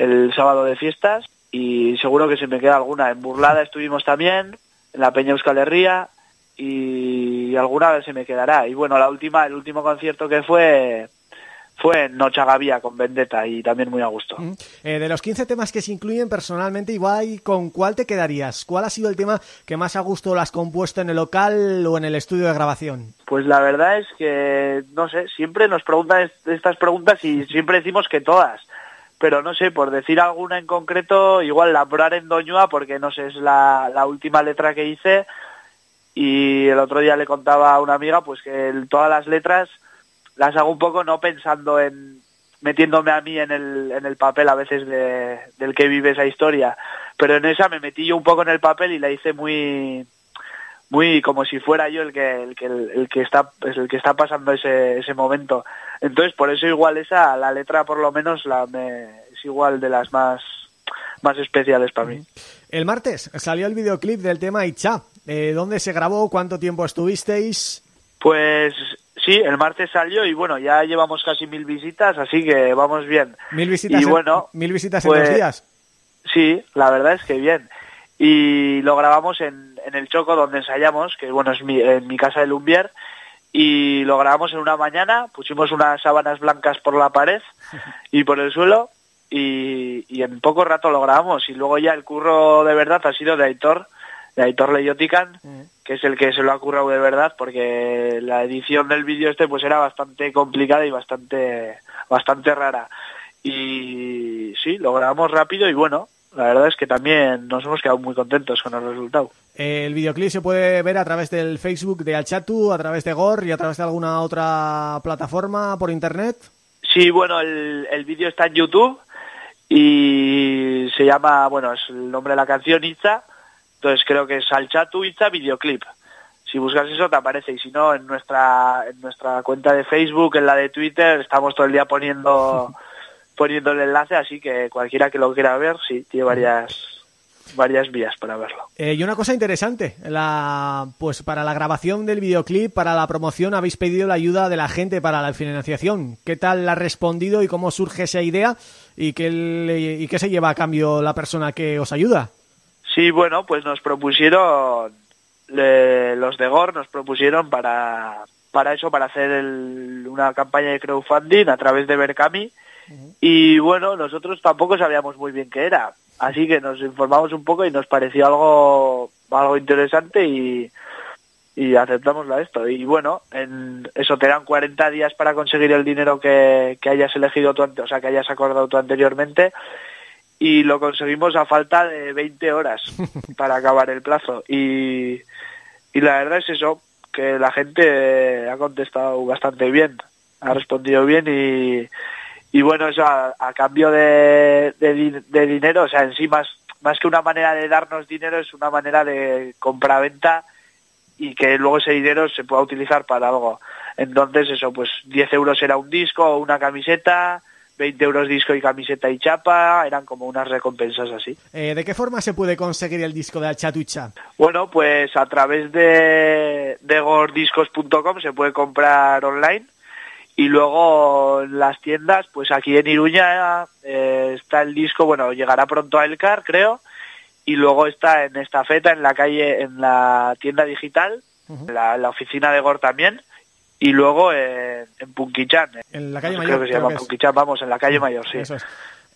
Speaker 7: el sábado de fiestas, y seguro que se me queda alguna. En Burlada estuvimos también, en la Peña Euskal Herria, y alguna vez se me quedará. Y bueno, la última, el último concierto que fue fue en Nochagavía con Vendetta y también muy a gusto.
Speaker 1: Mm. Eh, de los 15 temas que se incluyen personalmente, igual, ¿con cuál te quedarías? ¿Cuál ha sido el tema que más a gusto lo has compuesto en el local o en el estudio de grabación?
Speaker 7: Pues la verdad es que, no sé, siempre nos preguntan est- estas preguntas y siempre decimos que todas. Pero no sé, por decir alguna en concreto, igual la Brar en Doñua, porque no sé, es la, la última letra que hice. Y el otro día le contaba a una amiga pues que todas las letras las hago un poco no pensando en metiéndome a mí en el, en el papel a veces de, del que vive esa historia. Pero en esa me metí yo un poco en el papel y la hice muy muy como si fuera yo el que el que el, que está es el que está pasando ese ese momento entonces por eso igual esa la letra por lo menos la me, es igual de las más más especiales para mí
Speaker 1: El martes salió el videoclip del tema Icha. Eh, ¿Dónde se grabó? ¿Cuánto tiempo estuvisteis?
Speaker 7: pues sí el martes salió y bueno ya llevamos casi mil visitas así que vamos bien
Speaker 1: Mil visitas,
Speaker 7: Y
Speaker 1: en-
Speaker 7: bueno,
Speaker 1: mil visitas en
Speaker 7: pues-
Speaker 1: dos días.
Speaker 7: Sí, la verdad es que bien. Y lo grabamos en, en el Choco donde ensayamos, que bueno, es mi, en mi casa de Lumbier, y lo grabamos en una mañana, pusimos unas sábanas blancas por la pared y por el suelo, y, y en poco rato lo grabamos. Y luego ya el curro de verdad ha sido de Aitor, de Aitor Leyotican, que es el que se lo ha currado de verdad, porque la edición del vídeo este pues era bastante complicada y bastante, bastante rara. Y sí, lo grabamos rápido y bueno, la verdad es que también nos hemos quedado muy contentos con el resultado.
Speaker 1: El videoclip se puede ver a través del Facebook de Alchatu, a través de Gore y a través de alguna otra plataforma por internet.
Speaker 7: Sí, bueno, el, el vídeo está en YouTube y se llama, bueno, es el nombre de la canción Itza, entonces creo que es Alchatu Itza Videoclip. Si buscas eso te aparece y si no en nuestra en nuestra cuenta de Facebook, en la de Twitter, estamos todo el día poniendo poniendo el enlace, así que cualquiera que lo quiera ver, sí, tiene varias varias vías para verlo.
Speaker 1: Eh, y una cosa interesante, la pues para la grabación del videoclip, para la promoción, habéis pedido la ayuda de la gente para la financiación. ¿Qué tal la ha respondido y cómo surge esa idea y qué, le- y qué se lleva a cambio la persona que os ayuda?
Speaker 7: Sí, bueno, pues nos propusieron, le- los de GOR nos propusieron para, para eso, para hacer el- una campaña de crowdfunding a través de Berkami. Y bueno, nosotros tampoco sabíamos muy bien qué era. Así que nos informamos un poco y nos pareció algo, algo interesante y, y aceptamos la esto. Y bueno, en eso te dan 40 días para conseguir el dinero que, que hayas elegido tú, o sea, que hayas acordado tú anteriormente y lo conseguimos a falta de 20 horas para acabar el plazo. Y, y la verdad es eso, que la gente ha contestado bastante bien, ha respondido bien y, y bueno, eso a, a cambio de, de, di- de dinero, o sea, en sí más, más que una manera de darnos dinero, es una manera de compra-venta y que luego ese dinero se pueda utilizar para algo. Entonces eso, pues 10 euros era un disco o una camiseta, 20 euros disco y camiseta y chapa, eran como unas recompensas así.
Speaker 1: Eh, ¿De qué forma se puede conseguir el disco de Alchatu Icha?
Speaker 7: Bueno, pues a través de, de gordiscos.com se puede comprar online y luego en las tiendas, pues aquí en Iruña eh, está el disco, bueno, llegará pronto a Elcar, creo, y luego está en esta feta en la calle, en la tienda digital, la, la oficina de Gor también, y luego en, en Punquichan,
Speaker 1: En la calle
Speaker 7: No sé,
Speaker 1: Mayor.
Speaker 7: creo que se
Speaker 1: creo
Speaker 7: llama
Speaker 1: que es.
Speaker 7: Punquichan, vamos, en la calle Mayor, sí.
Speaker 1: Eso es.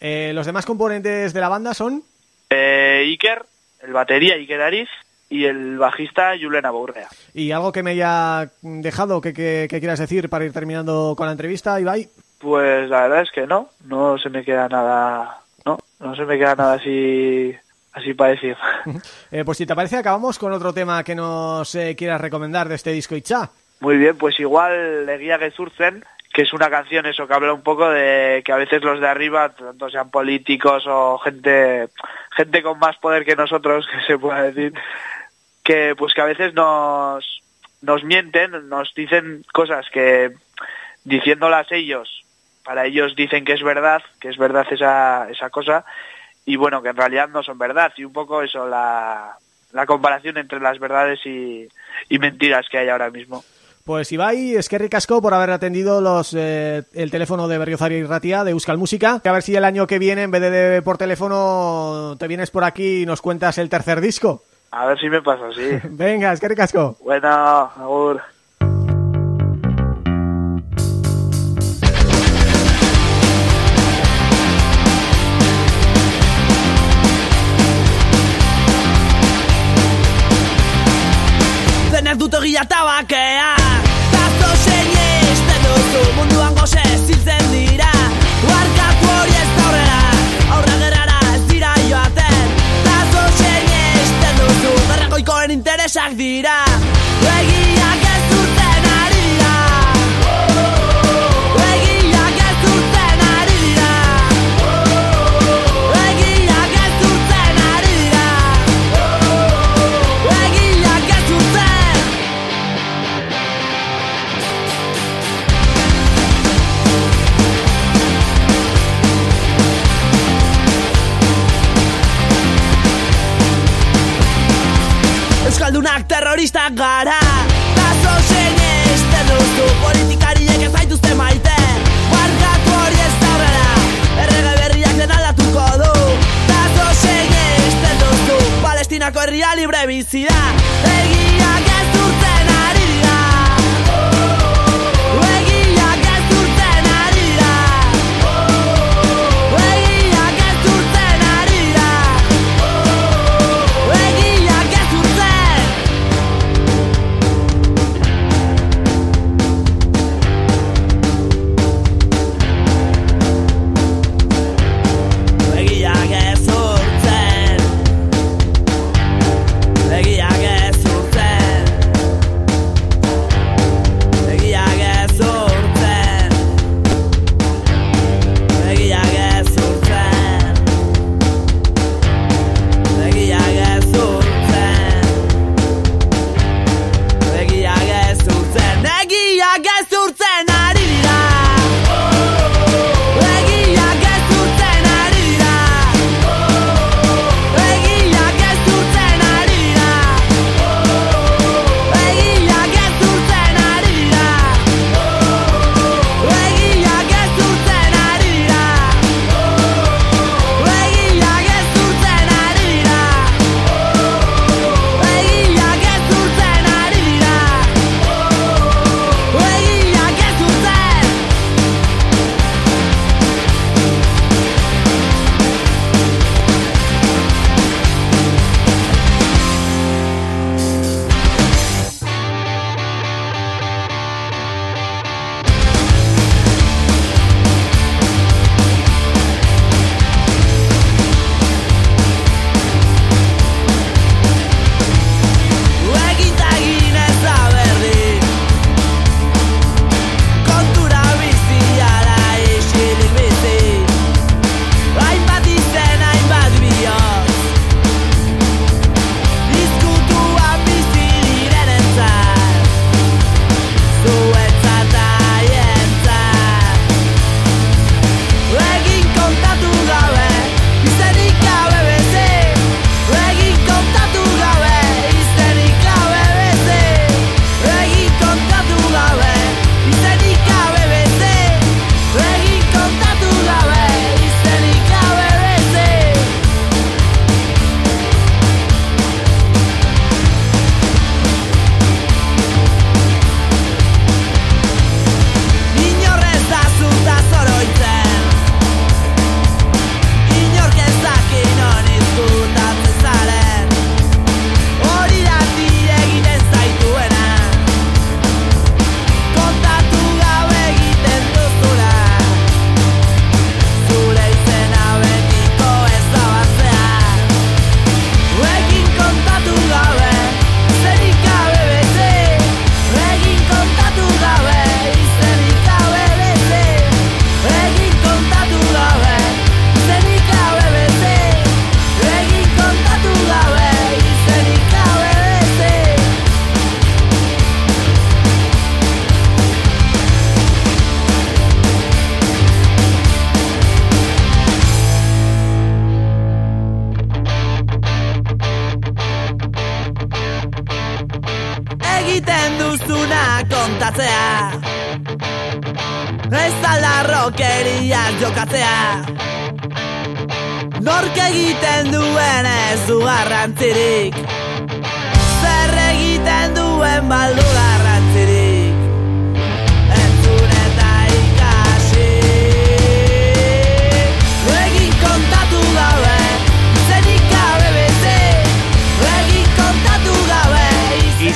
Speaker 1: Eh, los demás componentes de la banda son...
Speaker 7: Eh, Iker, el batería Iker Ariz, y el bajista Julen Aburrea.
Speaker 1: Y algo que me haya dejado que, que, que quieras decir para ir terminando con la entrevista, Ibai.
Speaker 7: Pues la verdad es que no, no se me queda nada, no, no se me queda nada así, así para decir.
Speaker 1: Eh, pues si te parece, acabamos con otro tema que nos eh, quieras recomendar de este disco Icha.
Speaker 7: Muy bien, pues igual de Guía Gezurzen, que es una canción eso que habla un poco de que a veces los de arriba, tanto sean políticos o gente, gente con más poder que nosotros, que se pueda decir, que pues que a veces nos, nos mienten, nos dicen cosas que diciéndolas ellos, para ellos dicen que es verdad, que es verdad esa, esa cosa, y bueno, que en realidad no son verdad, y un poco eso, la, la comparación entre las verdades y, y mentiras que hay ahora mismo.
Speaker 1: Pues Ibai, es que ricasco por haber atendido los eh, el teléfono de Berriozario y Ratia de Euskal Música. A ver si el año que viene, en vez de por teléfono, te vienes por aquí y nos cuentas el tercer disco.
Speaker 7: A ver si me pasa, sí.
Speaker 1: Venga, es que ricasco.
Speaker 7: Bueno, agur.
Speaker 8: Tener tu teguilla tabaquea enpresak dira. Egin terrorista gara. Tazo zein ez denuzu politikariek ez zaituzte maite Barkatu hori ez da bera Errege berriak den aldatuko du. Tazo zein ez denuzu Palestinako herria libre bizida Egiak ez dut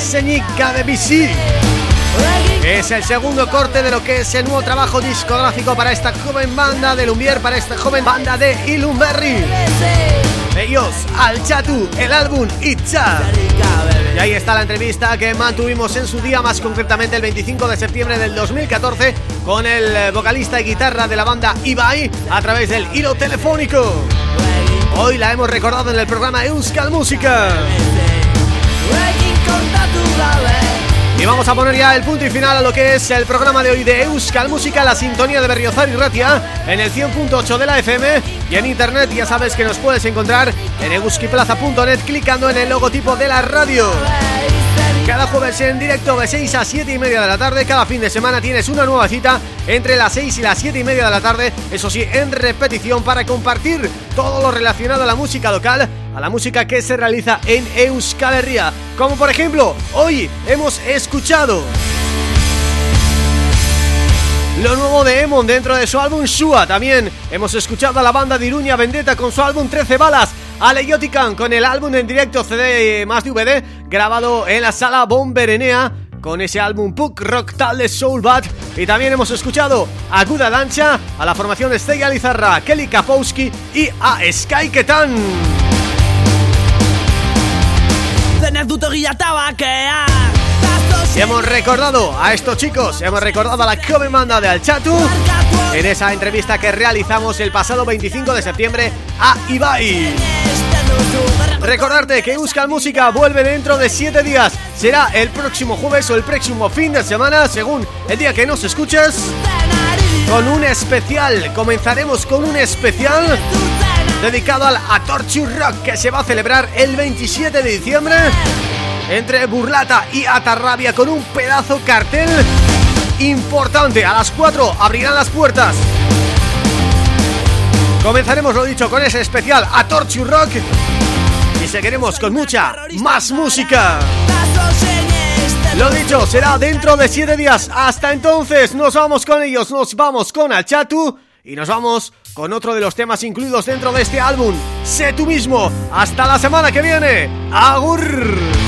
Speaker 1: Y Señic de
Speaker 8: Egin
Speaker 1: Es el segundo corte de lo que es el nuevo trabajo discográfico para esta joven banda de Lumbier, para esta joven banda de Ilumberri.
Speaker 8: bete
Speaker 1: Ellos, Al Chatu, el álbum
Speaker 8: bete
Speaker 1: Y ahí está la entrevista que mantuvimos en su día, más concretamente el 25 de septiembre del 2014, con el vocalista y guitarra de la banda Ibai, a través del hilo telefónico. Hoy la hemos recordado en el programa Euskal Música. Y vamos a poner ya el punto y final a lo que es el programa de hoy de Euskal Música, la sintonía de Berriozar y Ratia, en el 100.8 de la FM y en internet ya sabes que nos puedes encontrar en euskiplaza.net clicando en el logotipo de la radio. Cada jueves en directo de 6 a 7 y media de la tarde Cada fin de semana tienes una nueva cita Entre las 6 y las 7 y media de la tarde Eso sí, en repetición para compartir Todo lo relacionado a la música local A la música que se realiza en Euskal Herria. Como por ejemplo, hoy hemos escuchado lo nuevo de Emon dentro de su álbum Shua. También hemos escuchado a la banda de Iruña Vendetta con su álbum 13 balas A Leyotican con el álbum en directo CD más DVD Grabado en la sala Bomberenea con ese álbum Puck Rock Tal de Soul Bat y también hemos escuchado a Guda Dancha, a la formación de Stega Lizarra, Kelly Kapowski y a Sky Ketan. Hemos recordado a estos chicos, hemos recordado a la joven banda de Alchatu en esa entrevista que realizamos el pasado 25 de septiembre a Ibai. Recordarte que Euskal Música vuelve dentro de 7 días. Será el próximo jueves o el próximo fin de semana, según el día que nos escuches, con un especial. Comenzaremos con un especial dedicado al Atorchu Rock que se va a celebrar el 27 de diciembre entre Burlata y Atarrabia con un pedazo cartel importante. A las 4 abrirán las puertas. Comenzaremos, lo dicho, con ese especial Atorchu Rock y seguiremos con mucha más música. Lo dicho, será dentro de 7 días. Hasta entonces, nos vamos con ellos, nos vamos con Alchatu y nos vamos con otro de los temas incluidos dentro de este álbum. Sé tú mismo. Hasta la semana que viene. Agur.